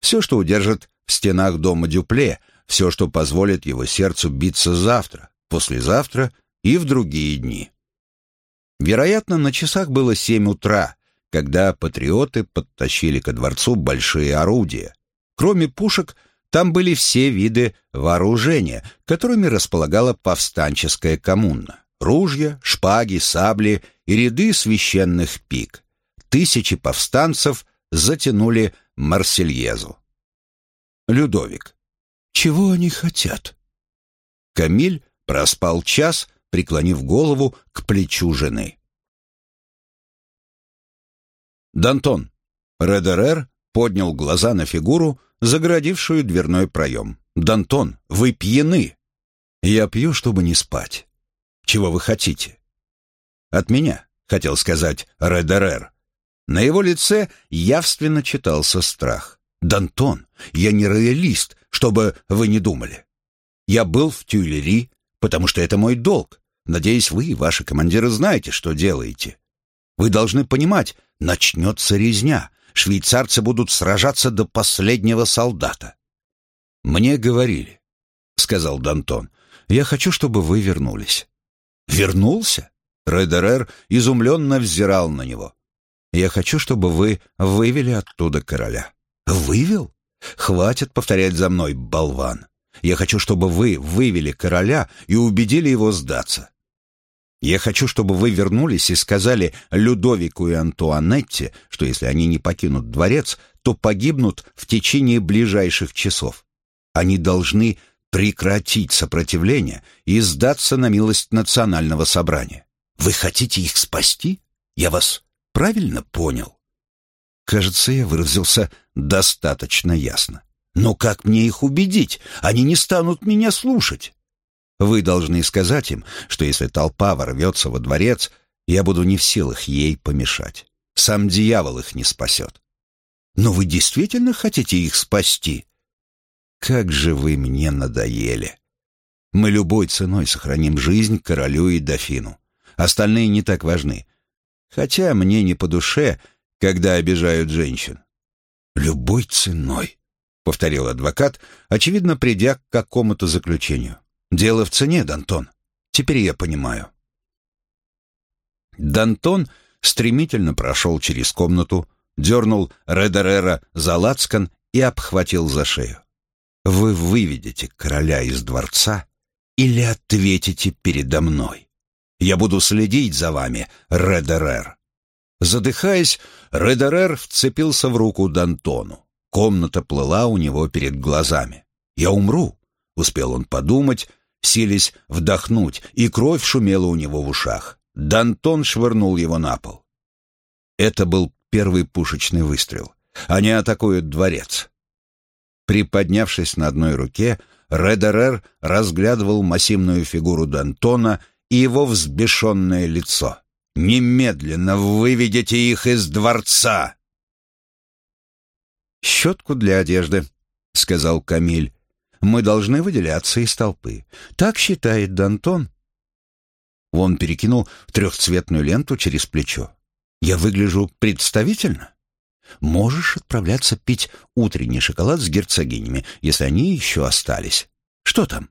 Все, что удержит в стенах дома Дюпле, все, что позволит его сердцу биться завтра, послезавтра и в другие дни». Вероятно, на часах было семь утра, когда патриоты подтащили ко дворцу большие орудия. Кроме пушек, там были все виды вооружения, которыми располагала повстанческая коммуна. Ружья, шпаги, сабли и ряды священных пик. Тысячи повстанцев затянули Марсельезу. Людовик. Чего они хотят? Камиль проспал час, преклонив голову к плечу жены. Дантон. Редерер поднял глаза на фигуру, загородившую дверной проем. «Дантон, вы пьяны!» «Я пью, чтобы не спать. Чего вы хотите?» «От меня», — хотел сказать Редерер. На его лице явственно читался страх. «Дантон, я не роялист, чтобы вы не думали. Я был в Тюильри, потому что это мой долг. Надеюсь, вы и ваши командиры знаете, что делаете. Вы должны понимать, начнется резня. Швейцарцы будут сражаться до последнего солдата. «Мне говорили», — сказал Дантон, — «я хочу, чтобы вы вернулись». «Вернулся?» Редерер изумленно взирал на него. «Я хочу, чтобы вы вывели оттуда короля». «Вывел? Хватит повторять за мной, болван. Я хочу, чтобы вы вывели короля и убедили его сдаться. Я хочу, чтобы вы вернулись и сказали Людовику и Антуанетте, что если они не покинут дворец, то погибнут в течение ближайших часов. Они должны прекратить сопротивление и сдаться на милость национального собрания. Вы хотите их спасти? Я вас правильно понял? Кажется, я выразился достаточно ясно. Но как мне их убедить? Они не станут меня слушать. Вы должны сказать им, что если толпа ворвется во дворец, я буду не в силах ей помешать. Сам дьявол их не спасет. Но вы действительно хотите их спасти? Как же вы мне надоели. Мы любой ценой сохраним жизнь королю и дофину. Остальные не так важны. Хотя мне не по душе, когда обижают женщин. «Любой ценой», — повторил адвокат, очевидно, придя к какому-то заключению. «Дело в цене, Дантон. Теперь я понимаю». Дантон стремительно прошел через комнату, дернул Редерера за лацкан и обхватил за шею. «Вы выведете короля из дворца или ответите передо мной?» Я буду следить за вами, Редерер». Задыхаясь, Редерер вцепился в руку Д'Антону. Комната плыла у него перед глазами. «Я умру», — успел он подумать, сились вдохнуть, и кровь шумела у него в ушах. Дантон швырнул его на пол. Это был первый пушечный выстрел. Они атакуют дворец. Приподнявшись на одной руке, Редерер разглядывал массивную фигуру Д'Антона и его взбешенное лицо. «Немедленно выведите их из дворца!» «Щетку для одежды», — сказал Камиль. «Мы должны выделяться из толпы. Так считает Д'Антон». Он перекинул трехцветную ленту через плечо. «Я выгляжу представительно?» Можешь отправляться пить утренний шоколад с герцогинями, если они еще остались. Что там?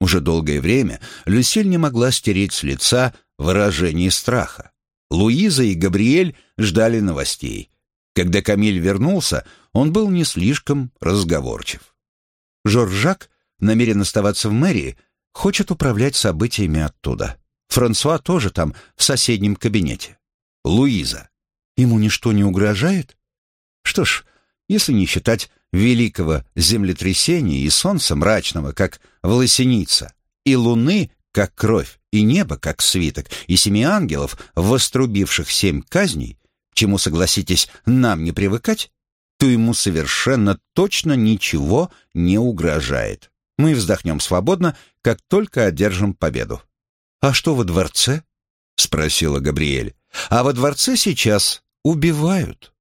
Уже долгое время Люсиль не могла стереть с лица выражение страха. Луиза и Габриэль ждали новостей. Когда Камиль вернулся, он был не слишком разговорчив. Жоржак намерен оставаться в мэрии, хочет управлять событиями оттуда. Франсуа тоже там, в соседнем кабинете. Луиза. Ему ничто не угрожает? Что ж, если не считать великого землетрясения и солнца мрачного, как волосеница, и луны, как кровь, и небо, как свиток, и семи ангелов, вострубивших семь казней, чему, согласитесь, нам не привыкать, то ему совершенно точно ничего не угрожает. Мы вздохнем свободно, как только одержим победу. «А что во дворце?» — спросила Габриэль. «А во дворце сейчас убивают».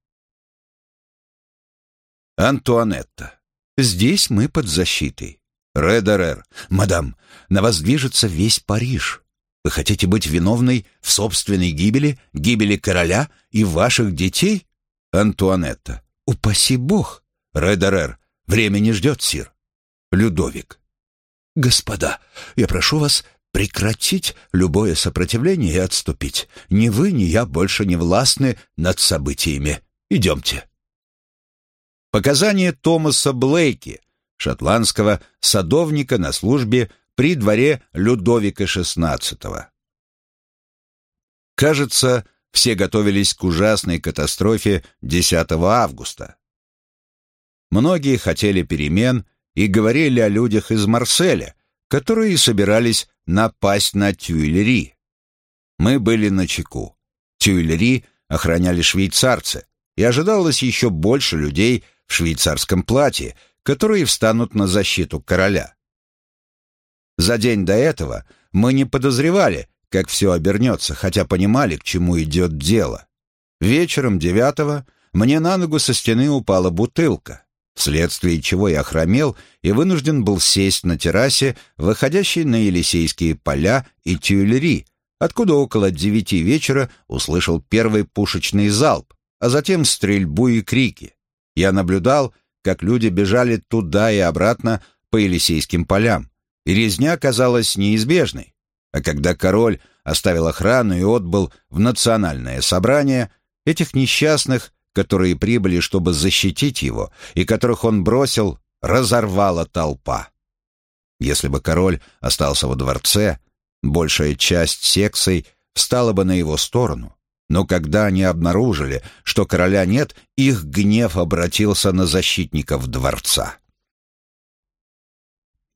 Антуанетта. Здесь мы под защитой. Редерер. Мадам, на вас движется весь Париж. Вы хотите быть виновной в собственной гибели, гибели короля и ваших детей? Антуанетта. Упаси бог. Редерер. Время не ждет, сир. Людовик. Господа, я прошу вас прекратить любое сопротивление и отступить. Ни вы, ни я больше не властны над событиями. Идемте. Показания Томаса Блейки, шотландского садовника на службе при дворе Людовика XVI. Кажется, все готовились к ужасной катастрофе 10 августа. Многие хотели перемен и говорили о людях из Марселя, которые собирались напасть на Тюильри. Мы были на чеку. Тюильри охраняли швейцарцы, и ожидалось еще больше людей в швейцарском платье, которые встанут на защиту короля. За день до этого мы не подозревали, как все обернется, хотя понимали, к чему идет дело. Вечером девятого мне на ногу со стены упала бутылка, вследствие чего я хромел и вынужден был сесть на террасе, выходящей на Елисейские поля и Тюильри, откуда около девяти вечера услышал первый пушечный залп, а затем стрельбу и крики. Я наблюдал, как люди бежали туда и обратно по Елисейским полям, и резня казалась неизбежной. А когда король оставил охрану и отбыл в национальное собрание, этих несчастных, которые прибыли, чтобы защитить его, и которых он бросил, разорвала толпа. Если бы король остался во дворце, большая часть секций встала бы на его сторону, но когда они обнаружили, что короля нет, их гнев обратился на защитников дворца.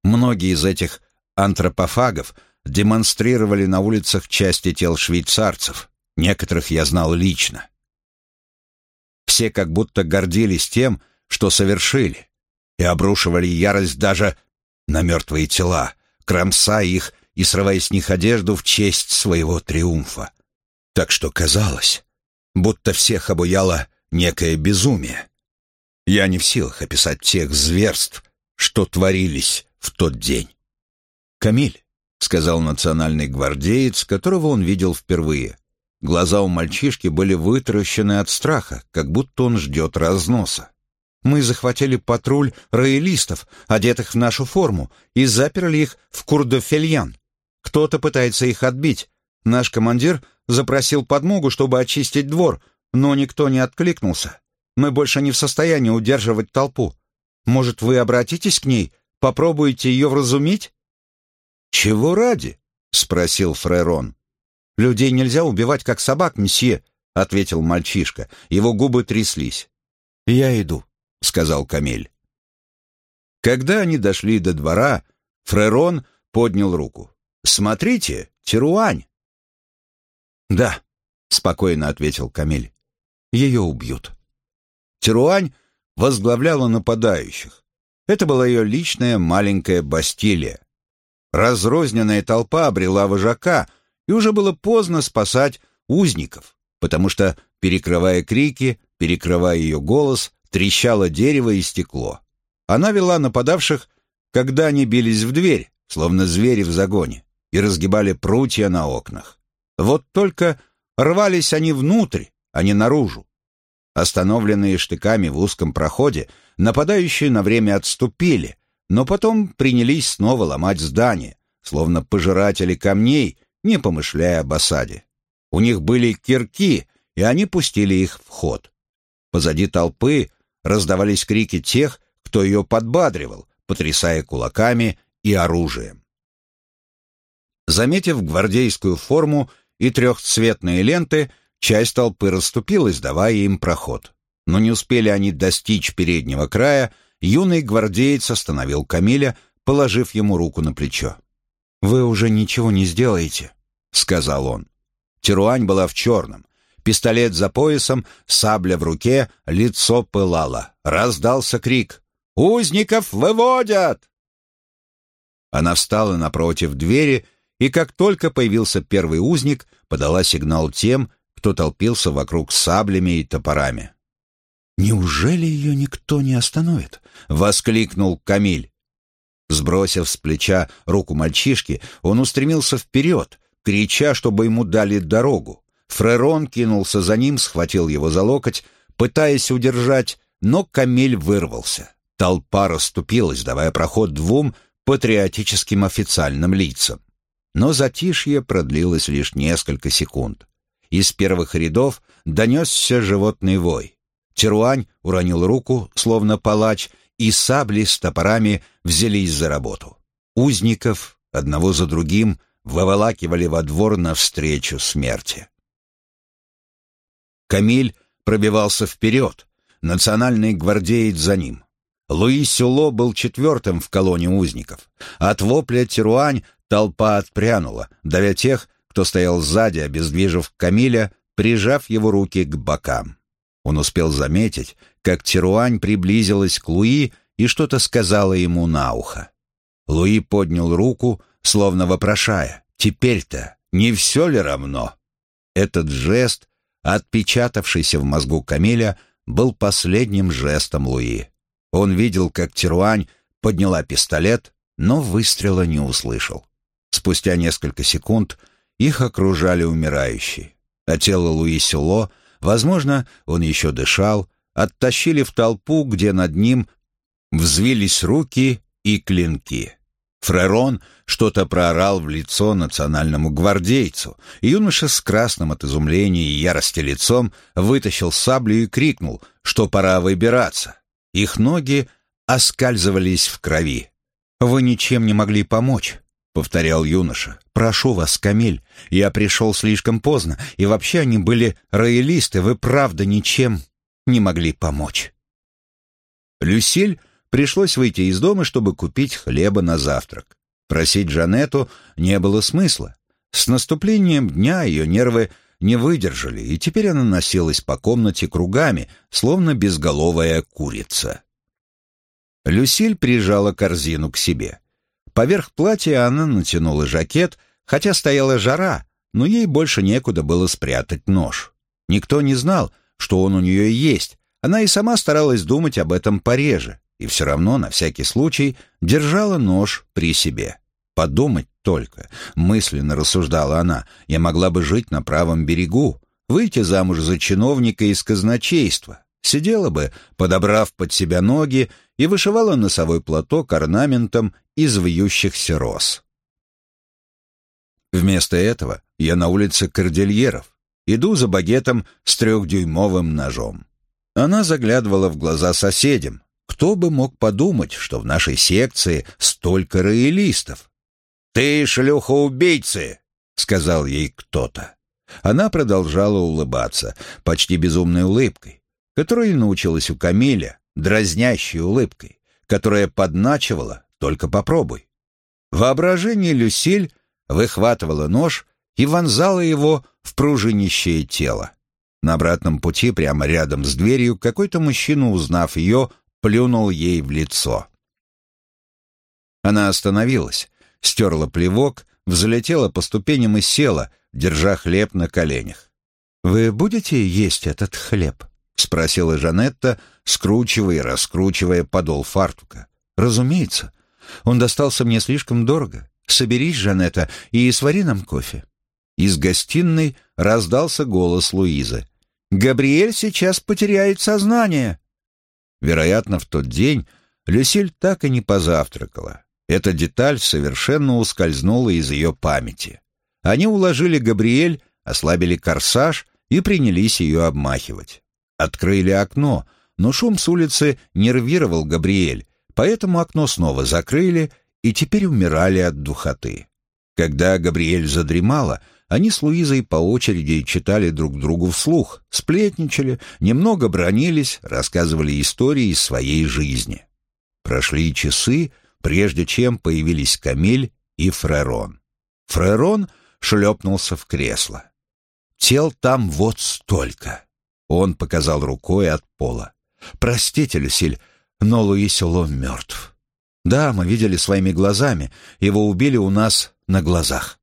Многие из этих антропофагов демонстрировали на улицах части тел швейцарцев, некоторых я знал лично. Все как будто гордились тем, что совершили, и обрушивали ярость даже на мертвые тела, кромсая их и срывая с них одежду в честь своего триумфа так что казалось, будто всех обуяло некое безумие. Я не в силах описать тех зверств, что творились в тот день. «Камиль», — сказал национальный гвардеец, которого он видел впервые. Глаза у мальчишки были вытаращены от страха, как будто он ждет разноса. «Мы захватили патруль роялистов, одетых в нашу форму, и заперли их в Курдофельян. Кто-то пытается их отбить. Наш командир запросил подмогу, чтобы очистить двор, но никто не откликнулся. Мы больше не в состоянии удерживать толпу. Может, вы обратитесь к ней, попробуете ее вразумить?» «Чего ради?» — спросил Фрерон. «Людей нельзя убивать, как собак, месье», — ответил мальчишка. Его губы тряслись. «Я иду. — сказал Камиль. Когда они дошли до двора, Фрерон поднял руку. «Смотрите, Теруань!» «Да», — спокойно ответил Камиль. «Ее убьют». Теруань возглавляла нападающих. Это была ее личная маленькая Бастилия. Разрозненная толпа обрела вожака, и уже было поздно спасать узников, потому что, перекрывая крики, перекрывая ее голос, трещало дерево и стекло. Она вела нападавших, когда они бились в дверь, словно звери в загоне, и разгибали прутья на окнах. Вот только рвались они внутрь, а не наружу. Остановленные штыками в узком проходе, нападающие на время отступили, но потом принялись снова ломать здание, словно пожиратели камней, не помышляя об осаде. У них были кирки, и они пустили их в ход. Позади толпы раздавались крики тех, кто ее подбадривал, потрясая кулаками и оружием. Заметив гвардейскую форму и трехцветные ленты, часть толпы расступилась, давая им проход. Но не успели они достичь переднего края, юный гвардеец остановил Камиля, положив ему руку на плечо. «Вы уже ничего не сделаете», — сказал он. Теруань была в черном. Пистолет за поясом, сабля в руке, лицо пылало. Раздался крик. «Узников выводят!» Она встала напротив двери, и как только появился первый узник, подала сигнал тем, кто толпился вокруг саблями и топорами. «Неужели ее никто не остановит?» — воскликнул Камиль. Сбросив с плеча руку мальчишки, он устремился вперед, крича, чтобы ему дали дорогу. Фрерон кинулся за ним, схватил его за локоть, пытаясь удержать, но Камиль вырвался. Толпа расступилась, давая проход двум патриотическим официальным лицам. Но затишье продлилось лишь несколько секунд. Из первых рядов донесся животный вой. Теруань уронил руку, словно палач, и сабли с топорами взялись за работу. Узников, одного за другим, выволакивали во двор навстречу смерти. Камиль пробивался вперед, национальный гвардеец за ним. Луи Сюло был четвертым в колонии узников. От вопля Теруань толпа отпрянула, давя тех, кто стоял сзади, обездвижив Камиля, прижав его руки к бокам. Он успел заметить, как Теруань приблизилась к Луи и что-то сказала ему на ухо. Луи поднял руку, словно вопрошая, «Теперь-то не все ли равно?» Этот жест, отпечатавшийся в мозгу Камиля, был последним жестом Луи. Он видел, как Теруань подняла пистолет, но выстрела не услышал. Спустя несколько секунд их окружали умирающие, а тело Луи Село, возможно, он еще дышал, оттащили в толпу, где над ним взвились руки и клинки. Фрерон что-то проорал в лицо национальному гвардейцу. Юноша с красным от изумления и ярости лицом вытащил саблю и крикнул, что пора выбираться. Их ноги оскальзывались в крови. «Вы ничем не могли помочь», — повторял юноша. «Прошу вас, Камиль, я пришел слишком поздно, и вообще они были роялисты, вы правда ничем не могли помочь». Люсиль Пришлось выйти из дома, чтобы купить хлеба на завтрак. Просить Жанету не было смысла. С наступлением дня ее нервы не выдержали, и теперь она носилась по комнате кругами, словно безголовая курица. Люсиль прижала корзину к себе. Поверх платья она натянула жакет, хотя стояла жара, но ей больше некуда было спрятать нож. Никто не знал, что он у нее есть. Она и сама старалась думать об этом пореже и все равно, на всякий случай, держала нож при себе. Подумать только, мысленно рассуждала она, я могла бы жить на правом берегу, выйти замуж за чиновника из казначейства, сидела бы, подобрав под себя ноги, и вышивала носовой платок орнаментом из вьющихся роз. Вместо этого я на улице Кордильеров, иду за багетом с трехдюймовым ножом. Она заглядывала в глаза соседям, кто бы мог подумать, что в нашей секции столько роялистов? «Ты шлюха-убийцы!» — сказал ей кто-то. Она продолжала улыбаться, почти безумной улыбкой, которой научилась у Камиля, дразнящей улыбкой, которая подначивала «только попробуй». Воображение Люсиль выхватывало нож и вонзало его в пружинищее тело. На обратном пути, прямо рядом с дверью, какой-то мужчина, узнав ее, плюнул ей в лицо. Она остановилась, стерла плевок, взлетела по ступеням и села, держа хлеб на коленях. «Вы будете есть этот хлеб?» — спросила Жанетта, скручивая и раскручивая подол фартука. «Разумеется. Он достался мне слишком дорого. Соберись, Жанетта, и свари нам кофе». Из гостиной раздался голос Луизы. «Габриэль сейчас потеряет сознание». Вероятно, в тот день Люсиль так и не позавтракала. Эта деталь совершенно ускользнула из ее памяти. Они уложили Габриэль, ослабили корсаж и принялись ее обмахивать. Открыли окно, но шум с улицы нервировал Габриэль, поэтому окно снова закрыли и теперь умирали от духоты. Когда Габриэль задремала, они с Луизой по очереди читали друг другу вслух, сплетничали, немного бронились, рассказывали истории из своей жизни. Прошли часы, прежде чем появились Камиль и Фрерон. Фрерон шлепнулся в кресло. «Тел там вот столько!» Он показал рукой от пола. «Простите, Люсиль, но Луи Село мертв. Да, мы видели своими глазами, его убили у нас на глазах».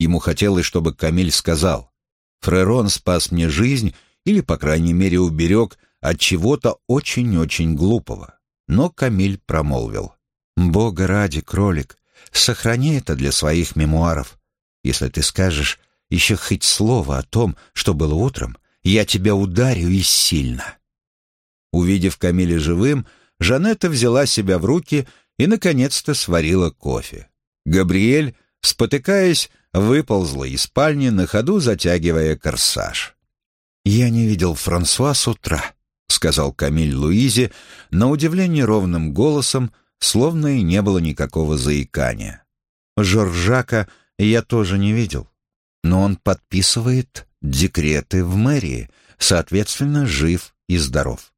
Ему хотелось, чтобы Камиль сказал, «Фрерон спас мне жизнь или, по крайней мере, уберег от чего-то очень-очень глупого». Но Камиль промолвил, «Бога ради, кролик, сохрани это для своих мемуаров. Если ты скажешь еще хоть слово о том, что было утром, я тебя ударю и сильно». Увидев Камиля живым, Жанетта взяла себя в руки и, наконец-то, сварила кофе. Габриэль, спотыкаясь, выползла из спальни, на ходу затягивая корсаж. «Я не видел Франсуа с утра», — сказал Камиль Луизе, на удивление ровным голосом, словно и не было никакого заикания. «Жоржака я тоже не видел, но он подписывает декреты в мэрии, соответственно, жив и здоров.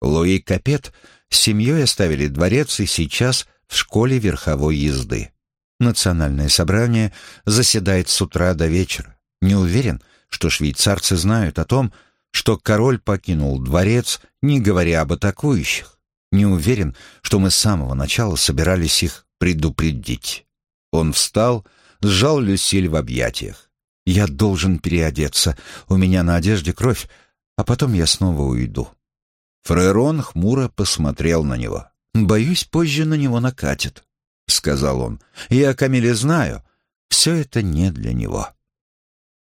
Луи Капет с семьей оставили дворец и сейчас в школе верховой езды. Национальное собрание заседает с утра до вечера. Не уверен, что швейцарцы знают о том, что король покинул дворец, не говоря об атакующих. Не уверен, что мы с самого начала собирались их предупредить. Он встал, сжал Люсиль в объятиях. «Я должен переодеться. У меня на одежде кровь, а потом я снова уйду». Фрерон хмуро посмотрел на него. «Боюсь, позже на него накатит», — сказал он. «Я о Камиле знаю. Все это не для него».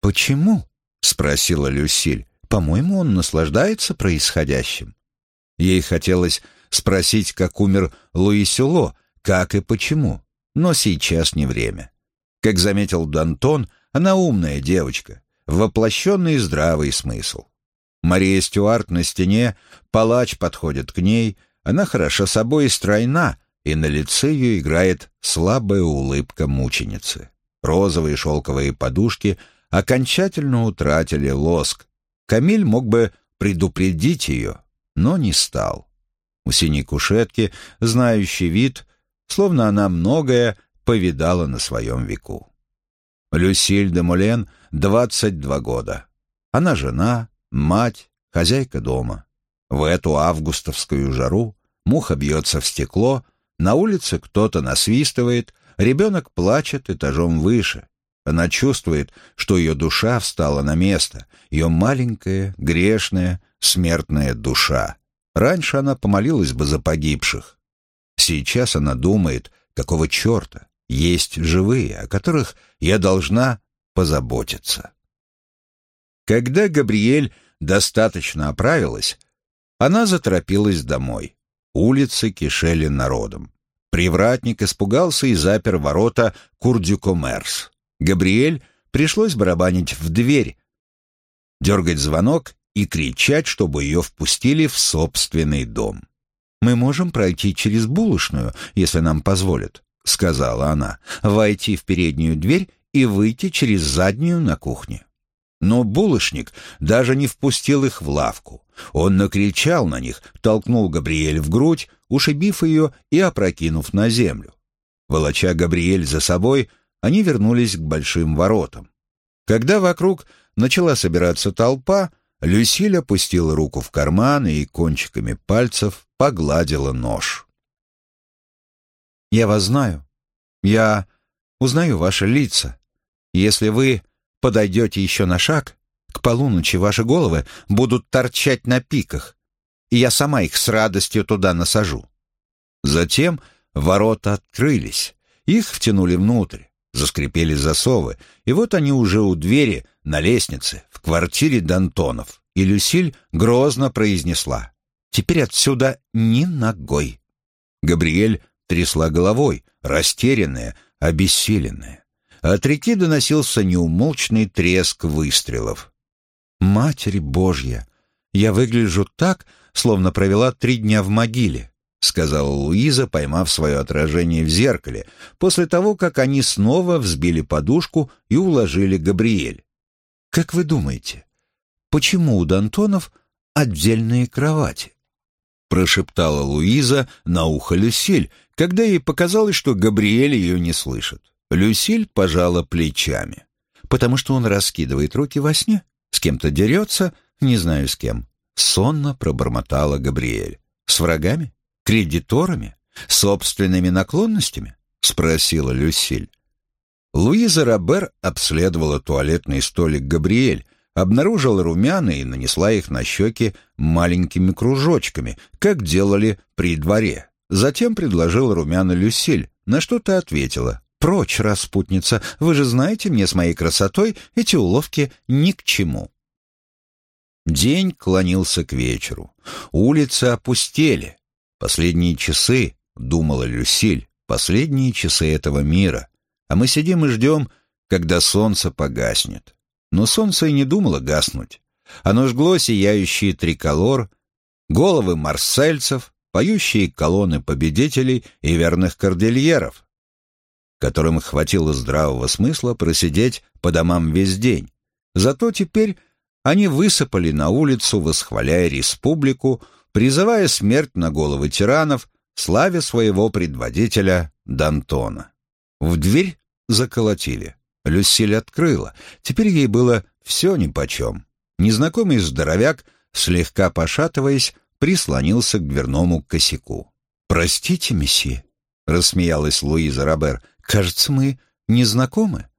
«Почему?» — спросила Люсиль. «По-моему, он наслаждается происходящим». Ей хотелось спросить, как умер Луи Сюло, как и почему, но сейчас не время. Как заметил Дантон, она умная девочка, воплощенный здравый смысл. Мария Стюарт на стене, палач подходит к ней, она хороша собой и стройна, и на лице ее играет слабая улыбка мученицы. Розовые шелковые подушки окончательно утратили лоск. Камиль мог бы предупредить ее, но не стал. У синей кушетки, знающий вид, словно она многое повидала на своем веку. Люсиль де Мулен, 22 года. Она жена, мать, хозяйка дома. В эту августовскую жару муха бьется в стекло, на улице кто-то насвистывает, ребенок плачет этажом выше. Она чувствует, что ее душа встала на место, ее маленькая, грешная, смертная душа. Раньше она помолилась бы за погибших. Сейчас она думает, какого черта, есть живые, о которых я должна позаботиться. Когда Габриэль достаточно оправилась, она заторопилась домой. Улицы кишели народом. Привратник испугался и запер ворота Курдюкомерс. Габриэль пришлось барабанить в дверь, дергать звонок и кричать, чтобы ее впустили в собственный дом. «Мы можем пройти через булочную, если нам позволят», — сказала она, — «войти в переднюю дверь и выйти через заднюю на кухню». Но булочник даже не впустил их в лавку. Он накричал на них, толкнул Габриэль в грудь, ушибив ее и опрокинув на землю. Волоча Габриэль за собой, они вернулись к большим воротам. Когда вокруг начала собираться толпа, Люсиль опустила руку в карман и кончиками пальцев погладила нож. «Я вас знаю. Я узнаю ваши лица. Если вы подойдете еще на шаг, к полуночи ваши головы будут торчать на пиках, и я сама их с радостью туда насажу». Затем ворота открылись, их втянули внутрь, заскрипели засовы, и вот они уже у двери, на лестнице, в квартире Д'Антонов, и Люсиль грозно произнесла «Теперь отсюда ни ногой». Габриэль трясла головой, растерянная, обессиленная. От реки доносился неумолчный треск выстрелов. «Матерь Божья! Я выгляжу так, словно провела три дня в могиле», сказала Луиза, поймав свое отражение в зеркале, после того, как они снова взбили подушку и уложили Габриэль. «Как вы думаете, почему у Д'Антонов отдельные кровати?» Прошептала Луиза на ухо Люсиль, когда ей показалось, что Габриэль ее не слышит. Люсиль пожала плечами. «Потому что он раскидывает руки во сне, с кем-то дерется, не знаю с кем». Сонно пробормотала Габриэль. «С врагами? Кредиторами? Собственными наклонностями?» Спросила Люсиль. Луиза Робер обследовала туалетный столик Габриэль, обнаружила румяна и нанесла их на щеки маленькими кружочками, как делали при дворе. Затем предложила румяна Люсиль, на что то ответила. «Прочь, распутница, вы же знаете, мне с моей красотой эти уловки ни к чему». День клонился к вечеру. Улицы опустели. Последние часы, думала Люсиль, последние часы этого мира. А мы сидим и ждем, когда солнце погаснет. Но солнце и не думало гаснуть. Оно жгло сияющий триколор, головы марсельцев, поющие колонны победителей и верных кордильеров, которым хватило здравого смысла просидеть по домам весь день. Зато теперь они высыпали на улицу, восхваляя республику, призывая смерть на головы тиранов, славя своего предводителя Д'Антона. В дверь заколотили. Люсиль открыла. Теперь ей было все нипочем. Незнакомый здоровяк, слегка пошатываясь, прислонился к дверному косяку. «Простите, месье», — рассмеялась Луиза Робер, — «кажется, мы не знакомы».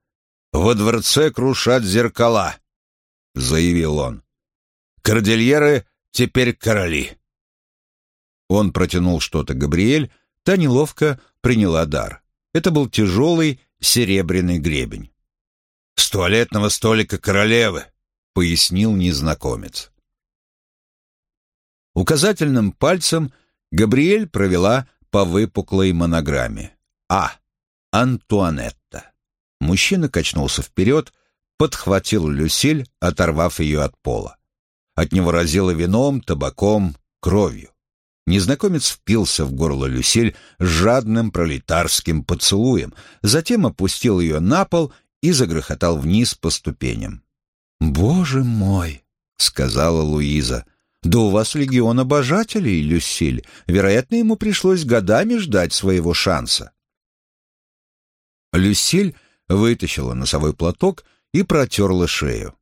«Во дворце крушат зеркала», — заявил он. «Кордильеры теперь короли». Он протянул что-то Габриэль, та неловко приняла дар. Это был тяжелый серебряный гребень. «С туалетного столика королевы», — пояснил незнакомец. Указательным пальцем Габриэль провела по выпуклой монограмме. А. Антуанетта. Мужчина качнулся вперед, подхватил Люсиль, оторвав ее от пола. От него разило вином, табаком, кровью. Незнакомец впился в горло Люсиль жадным пролетарским поцелуем, затем опустил ее на пол и загрохотал вниз по ступеням. «Боже мой!» — сказала Луиза — да у вас легион обожателей, Люсиль. Вероятно, ему пришлось годами ждать своего шанса. Люсиль вытащила носовой платок и протерла шею.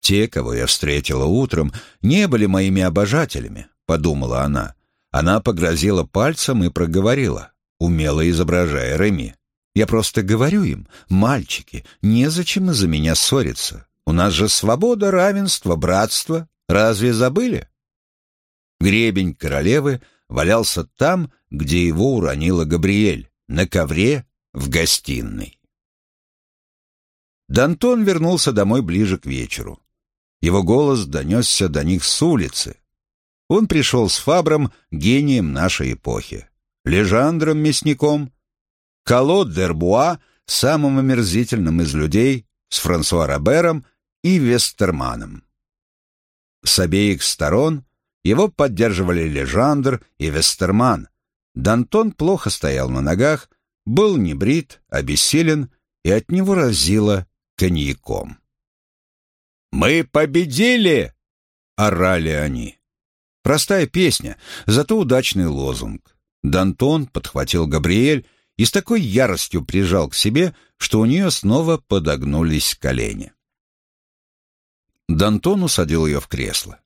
«Те, кого я встретила утром, не были моими обожателями», — подумала она. Она погрозила пальцем и проговорила, умело изображая Реми. «Я просто говорю им, мальчики, незачем из-за меня ссориться. У нас же свобода, равенство, братство. Разве забыли? Гребень королевы валялся там, где его уронила Габриэль, на ковре в гостиной. Дантон вернулся домой ближе к вечеру. Его голос донесся до них с улицы. Он пришел с Фабром, гением нашей эпохи, Лежандром мясником, Кало Дербуа, самым омерзительным из людей, с Франсуа Робером и Вестерманом. С обеих сторон его поддерживали Лежандр и Вестерман. Дантон плохо стоял на ногах, был небрит, обессилен, и от него разило коньяком. «Мы победили!» — орали они. Простая песня, зато удачный лозунг. Дантон подхватил Габриэль и с такой яростью прижал к себе, что у нее снова подогнулись колени. Дантон усадил ее в кресло.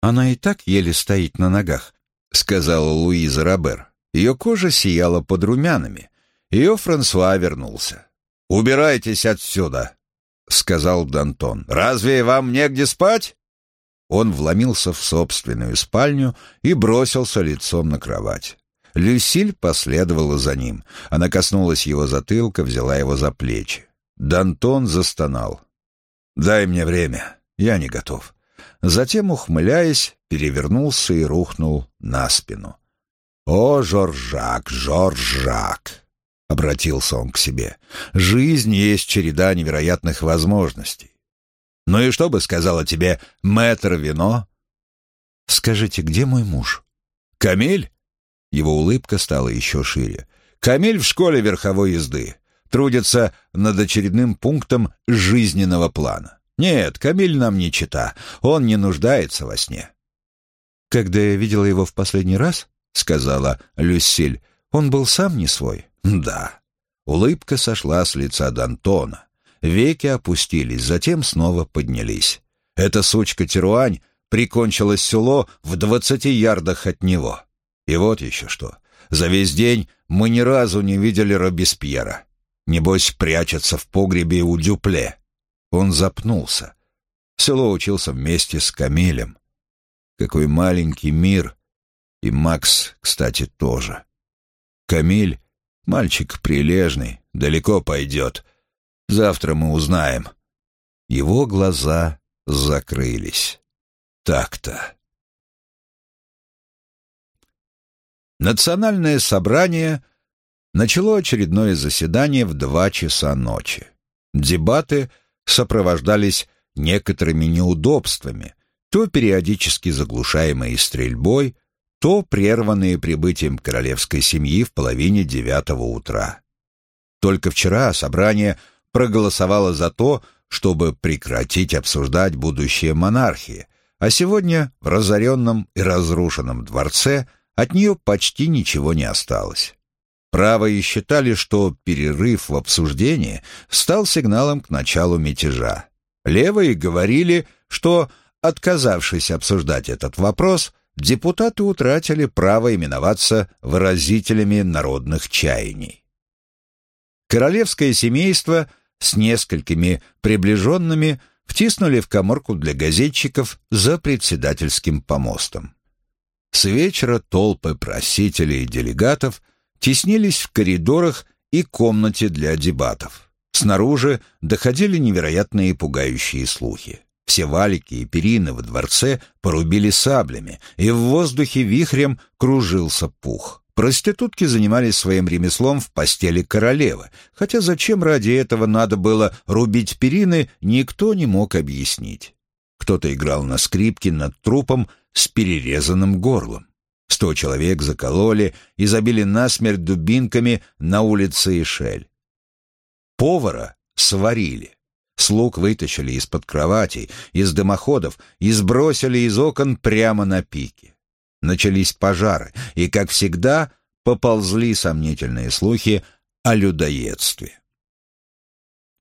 «Она и так еле стоит на ногах», — сказала Луиза Робер. Ее кожа сияла под румянами. Ее Франсуа вернулся. «Убирайтесь отсюда», — сказал Дантон. «Разве вам негде спать?» Он вломился в собственную спальню и бросился лицом на кровать. Люсиль последовала за ним. Она коснулась его затылка, взяла его за плечи. Дантон застонал. «Дай мне время, я не готов». Затем, ухмыляясь, перевернулся и рухнул на спину. «О, Жоржак, Жоржак!» — обратился он к себе. «Жизнь есть череда невероятных возможностей. Ну и что бы сказала тебе мэтр Вино? Скажите, где мой муж? Камиль? Его улыбка стала еще шире. Камиль в школе верховой езды. Трудится над очередным пунктом жизненного плана. Нет, Камиль нам не чита. Он не нуждается во сне. Когда я видела его в последний раз, сказала Люсиль, он был сам не свой. Да. Улыбка сошла с лица Д'Антона. Веки опустились, затем снова поднялись. Эта сучка Теруань прикончила село в двадцати ярдах от него. И вот еще что. За весь день мы ни разу не видели Робеспьера. Небось, прячется в погребе у Дюпле. Он запнулся. Село учился вместе с Камилем. Какой маленький мир. И Макс, кстати, тоже. Камиль — мальчик прилежный, далеко пойдет — Завтра мы узнаем». Его глаза закрылись. Так-то. Национальное собрание начало очередное заседание в два часа ночи. Дебаты сопровождались некоторыми неудобствами, то периодически заглушаемые стрельбой, то прерванные прибытием королевской семьи в половине девятого утра. Только вчера собрание проголосовала за то, чтобы прекратить обсуждать будущее монархии, а сегодня в разоренном и разрушенном дворце от нее почти ничего не осталось. Правые считали, что перерыв в обсуждении стал сигналом к началу мятежа. Левые говорили, что, отказавшись обсуждать этот вопрос, депутаты утратили право именоваться выразителями народных чаяний. Королевское семейство – с несколькими приближенными втиснули в коморку для газетчиков за председательским помостом. С вечера толпы просителей и делегатов теснились в коридорах и комнате для дебатов. Снаружи доходили невероятные пугающие слухи. Все валики и перины во дворце порубили саблями, и в воздухе вихрем кружился пух. Проститутки занимались своим ремеслом в постели королевы, хотя зачем ради этого надо было рубить перины, никто не мог объяснить. Кто-то играл на скрипке над трупом с перерезанным горлом. Сто человек закололи и забили насмерть дубинками на улице Ишель. Повара сварили. Слуг вытащили из-под кроватей, из дымоходов и сбросили из окон прямо на пике начались пожары, и, как всегда, поползли сомнительные слухи о людоедстве.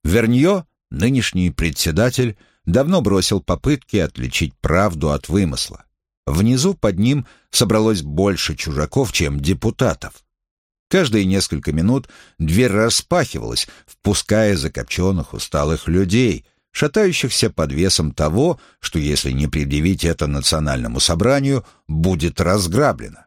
Вернье, нынешний председатель, давно бросил попытки отличить правду от вымысла. Внизу под ним собралось больше чужаков, чем депутатов. Каждые несколько минут дверь распахивалась, впуская закопченных усталых людей, шатающихся под весом того, что если не предъявить это национальному собранию, будет разграблено.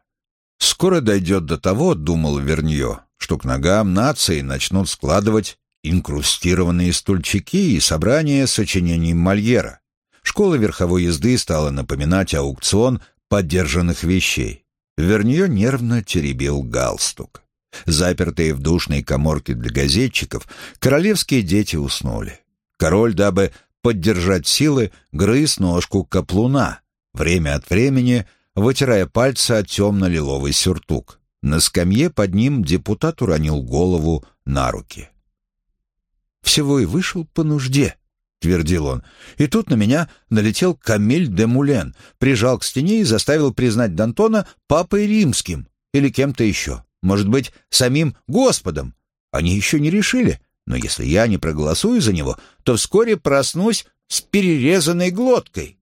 Скоро дойдет до того, думал Вернье, что к ногам нации начнут складывать инкрустированные стульчики и собрания сочинений Мольера. Школа верховой езды стала напоминать аукцион поддержанных вещей. Вернье нервно теребил галстук. Запертые в душной коморке для газетчиков, королевские дети уснули. Король, дабы поддержать силы, грыз ножку каплуна, время от времени вытирая пальцы от темно-лиловый сюртук. На скамье под ним депутат уронил голову на руки. «Всего и вышел по нужде», — твердил он. И тут на меня налетел Камиль де Мулен, прижал к стене и заставил признать Д'Антона папой римским или кем-то еще. Может быть, самим Господом. Они еще не решили, но если я не проголосую за него, то вскоре проснусь с перерезанной глоткой.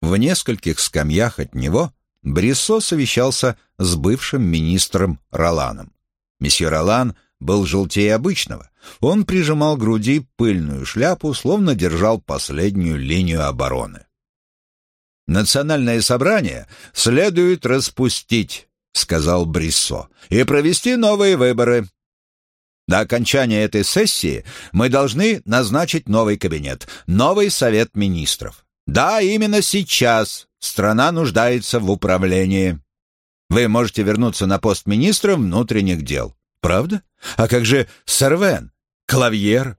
В нескольких скамьях от него Бриссо совещался с бывшим министром Роланом. Месье Ролан был желтее обычного. Он прижимал к груди пыльную шляпу, словно держал последнюю линию обороны. «Национальное собрание следует распустить», — сказал Бриссо, «и провести новые выборы. До окончания этой сессии мы должны назначить новый кабинет, новый совет министров. Да, именно сейчас страна нуждается в управлении. Вы можете вернуться на пост министра внутренних дел. Правда? А как же Сервен, Клавьер?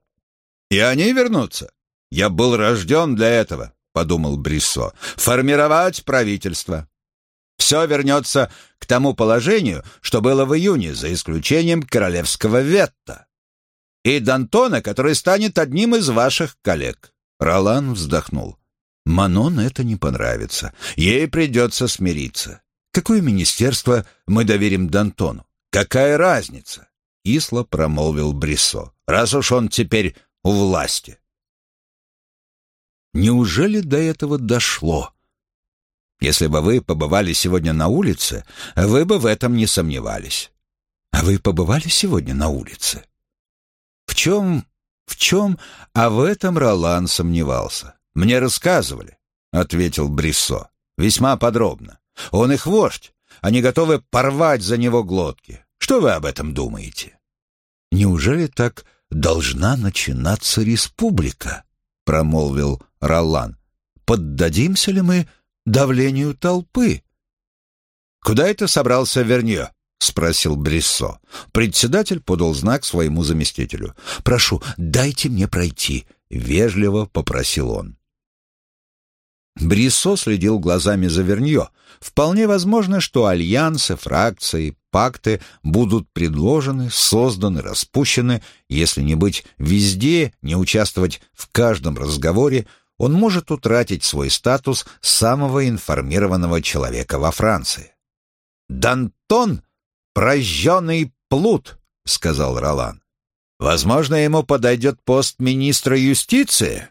И они вернутся. Я был рожден для этого, подумал Бриссо. Формировать правительство. Все вернется к тому положению, что было в июне, за исключением королевского ветта. И Д'Антона, который станет одним из ваших коллег. Ролан вздохнул. Манон это не понравится. Ей придется смириться. Какое министерство мы доверим Д'Антону? Какая разница? Исло промолвил Бриссо. Раз уж он теперь у власти. Неужели до этого дошло? Если бы вы побывали сегодня на улице, вы бы в этом не сомневались. А вы побывали сегодня на улице? В чем, в чем, а в этом Ролан сомневался. Мне рассказывали, — ответил Бриссо, — весьма подробно. Он их вождь. Они готовы порвать за него глотки. Что вы об этом думаете? Неужели так должна начинаться республика? промолвил Ролан. Поддадимся ли мы давлению толпы. «Куда это собрался Вернье?» — спросил Бриссо. Председатель подал знак своему заместителю. «Прошу, дайте мне пройти», — вежливо попросил он. Бриссо следил глазами за Вернье. Вполне возможно, что альянсы, фракции, пакты будут предложены, созданы, распущены, если не быть везде, не участвовать в каждом разговоре, он может утратить свой статус самого информированного человека во Франции. «Дантон — прожженный плут», — сказал Ролан. «Возможно, ему подойдет пост министра юстиции».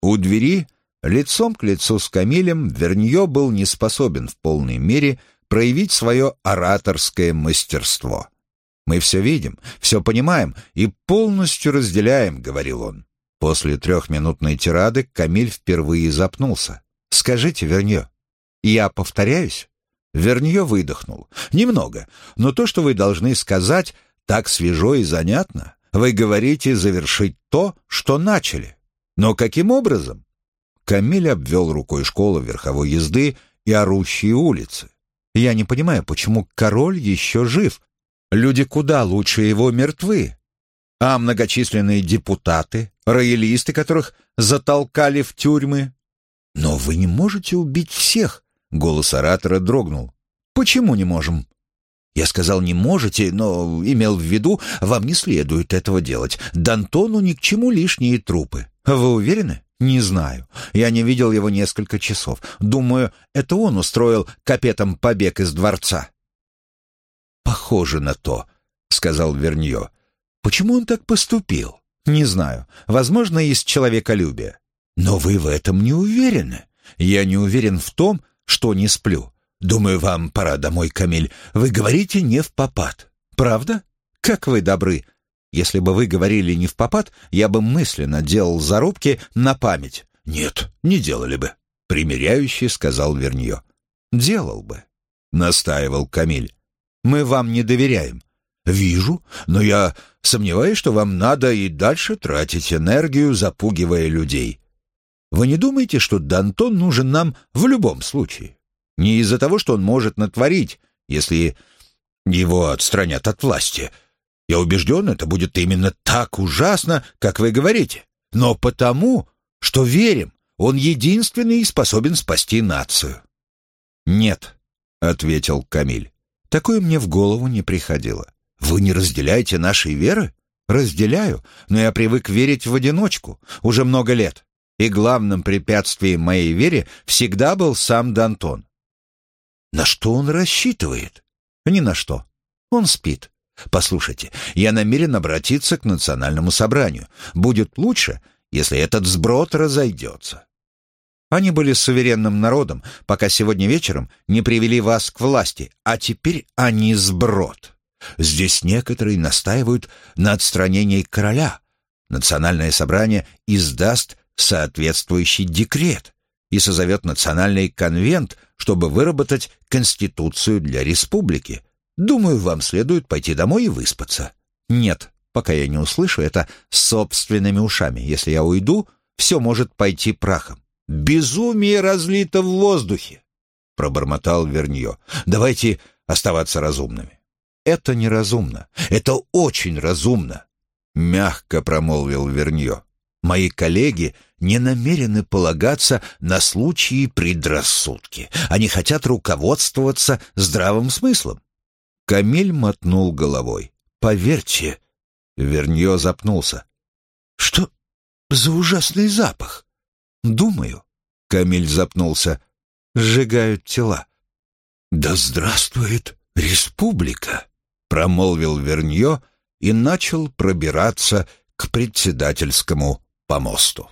У двери, лицом к лицу с Камилем, Вернье был не способен в полной мере проявить свое ораторское мастерство. «Мы все видим, все понимаем и полностью разделяем», — говорил он. После трехминутной тирады Камиль впервые запнулся. «Скажите, Вернье, я повторяюсь?» Вернье выдохнул. «Немного, но то, что вы должны сказать, так свежо и занятно. Вы говорите завершить то, что начали. Но каким образом?» Камиль обвел рукой школу верховой езды и орущие улицы. «Я не понимаю, почему король еще жив? Люди куда лучше его мертвы. А многочисленные депутаты, роялисты, которых затолкали в тюрьмы. Но вы не можете убить всех, голос оратора дрогнул. Почему не можем? Я сказал, не можете, но имел в виду, вам не следует этого делать. Д'Антону ни к чему лишние трупы. Вы уверены? Не знаю. Я не видел его несколько часов. Думаю, это он устроил капетам побег из дворца. Похоже на то, сказал Вернье. Почему он так поступил? Не знаю. Возможно, из человеколюбия. Но вы в этом не уверены. Я не уверен в том, что не сплю. Думаю, вам пора домой, Камиль. Вы говорите не в попад. Правда? Как вы добры. Если бы вы говорили не в попад, я бы мысленно делал зарубки на память. Нет, не делали бы. Примеряющий сказал Вернье. Делал бы, настаивал Камиль. Мы вам не доверяем. «Вижу, но я сомневаюсь, что вам надо и дальше тратить энергию, запугивая людей. Вы не думаете, что Дантон нужен нам в любом случае? Не из-за того, что он может натворить, если его отстранят от власти. Я убежден, это будет именно так ужасно, как вы говорите. Но потому, что верим, он единственный и способен спасти нацию». «Нет», — ответил Камиль, — «такое мне в голову не приходило». Вы не разделяете нашей веры? Разделяю, но я привык верить в одиночку уже много лет. И главным препятствием моей вере всегда был сам Д'Антон. На что он рассчитывает? Ни на что. Он спит. Послушайте, я намерен обратиться к национальному собранию. Будет лучше, если этот сброд разойдется. Они были суверенным народом, пока сегодня вечером не привели вас к власти, а теперь они сброд. Здесь некоторые настаивают на отстранении короля. Национальное собрание издаст соответствующий декрет и созовет национальный конвент, чтобы выработать конституцию для республики. Думаю, вам следует пойти домой и выспаться. Нет, пока я не услышу это собственными ушами. Если я уйду, все может пойти прахом. Безумие разлито в воздухе, пробормотал Вернье. Давайте оставаться разумными. Это неразумно. Это очень разумно, мягко промолвил Вернье. Мои коллеги не намерены полагаться на случаи предрассудки. Они хотят руководствоваться здравым смыслом. Камиль мотнул головой. «Поверьте...» Вернье запнулся. «Что за ужасный запах?» «Думаю...» Камиль запнулся. «Сжигают тела». «Да здравствует республика!» Промолвил Вернье и начал пробираться к председательскому помосту.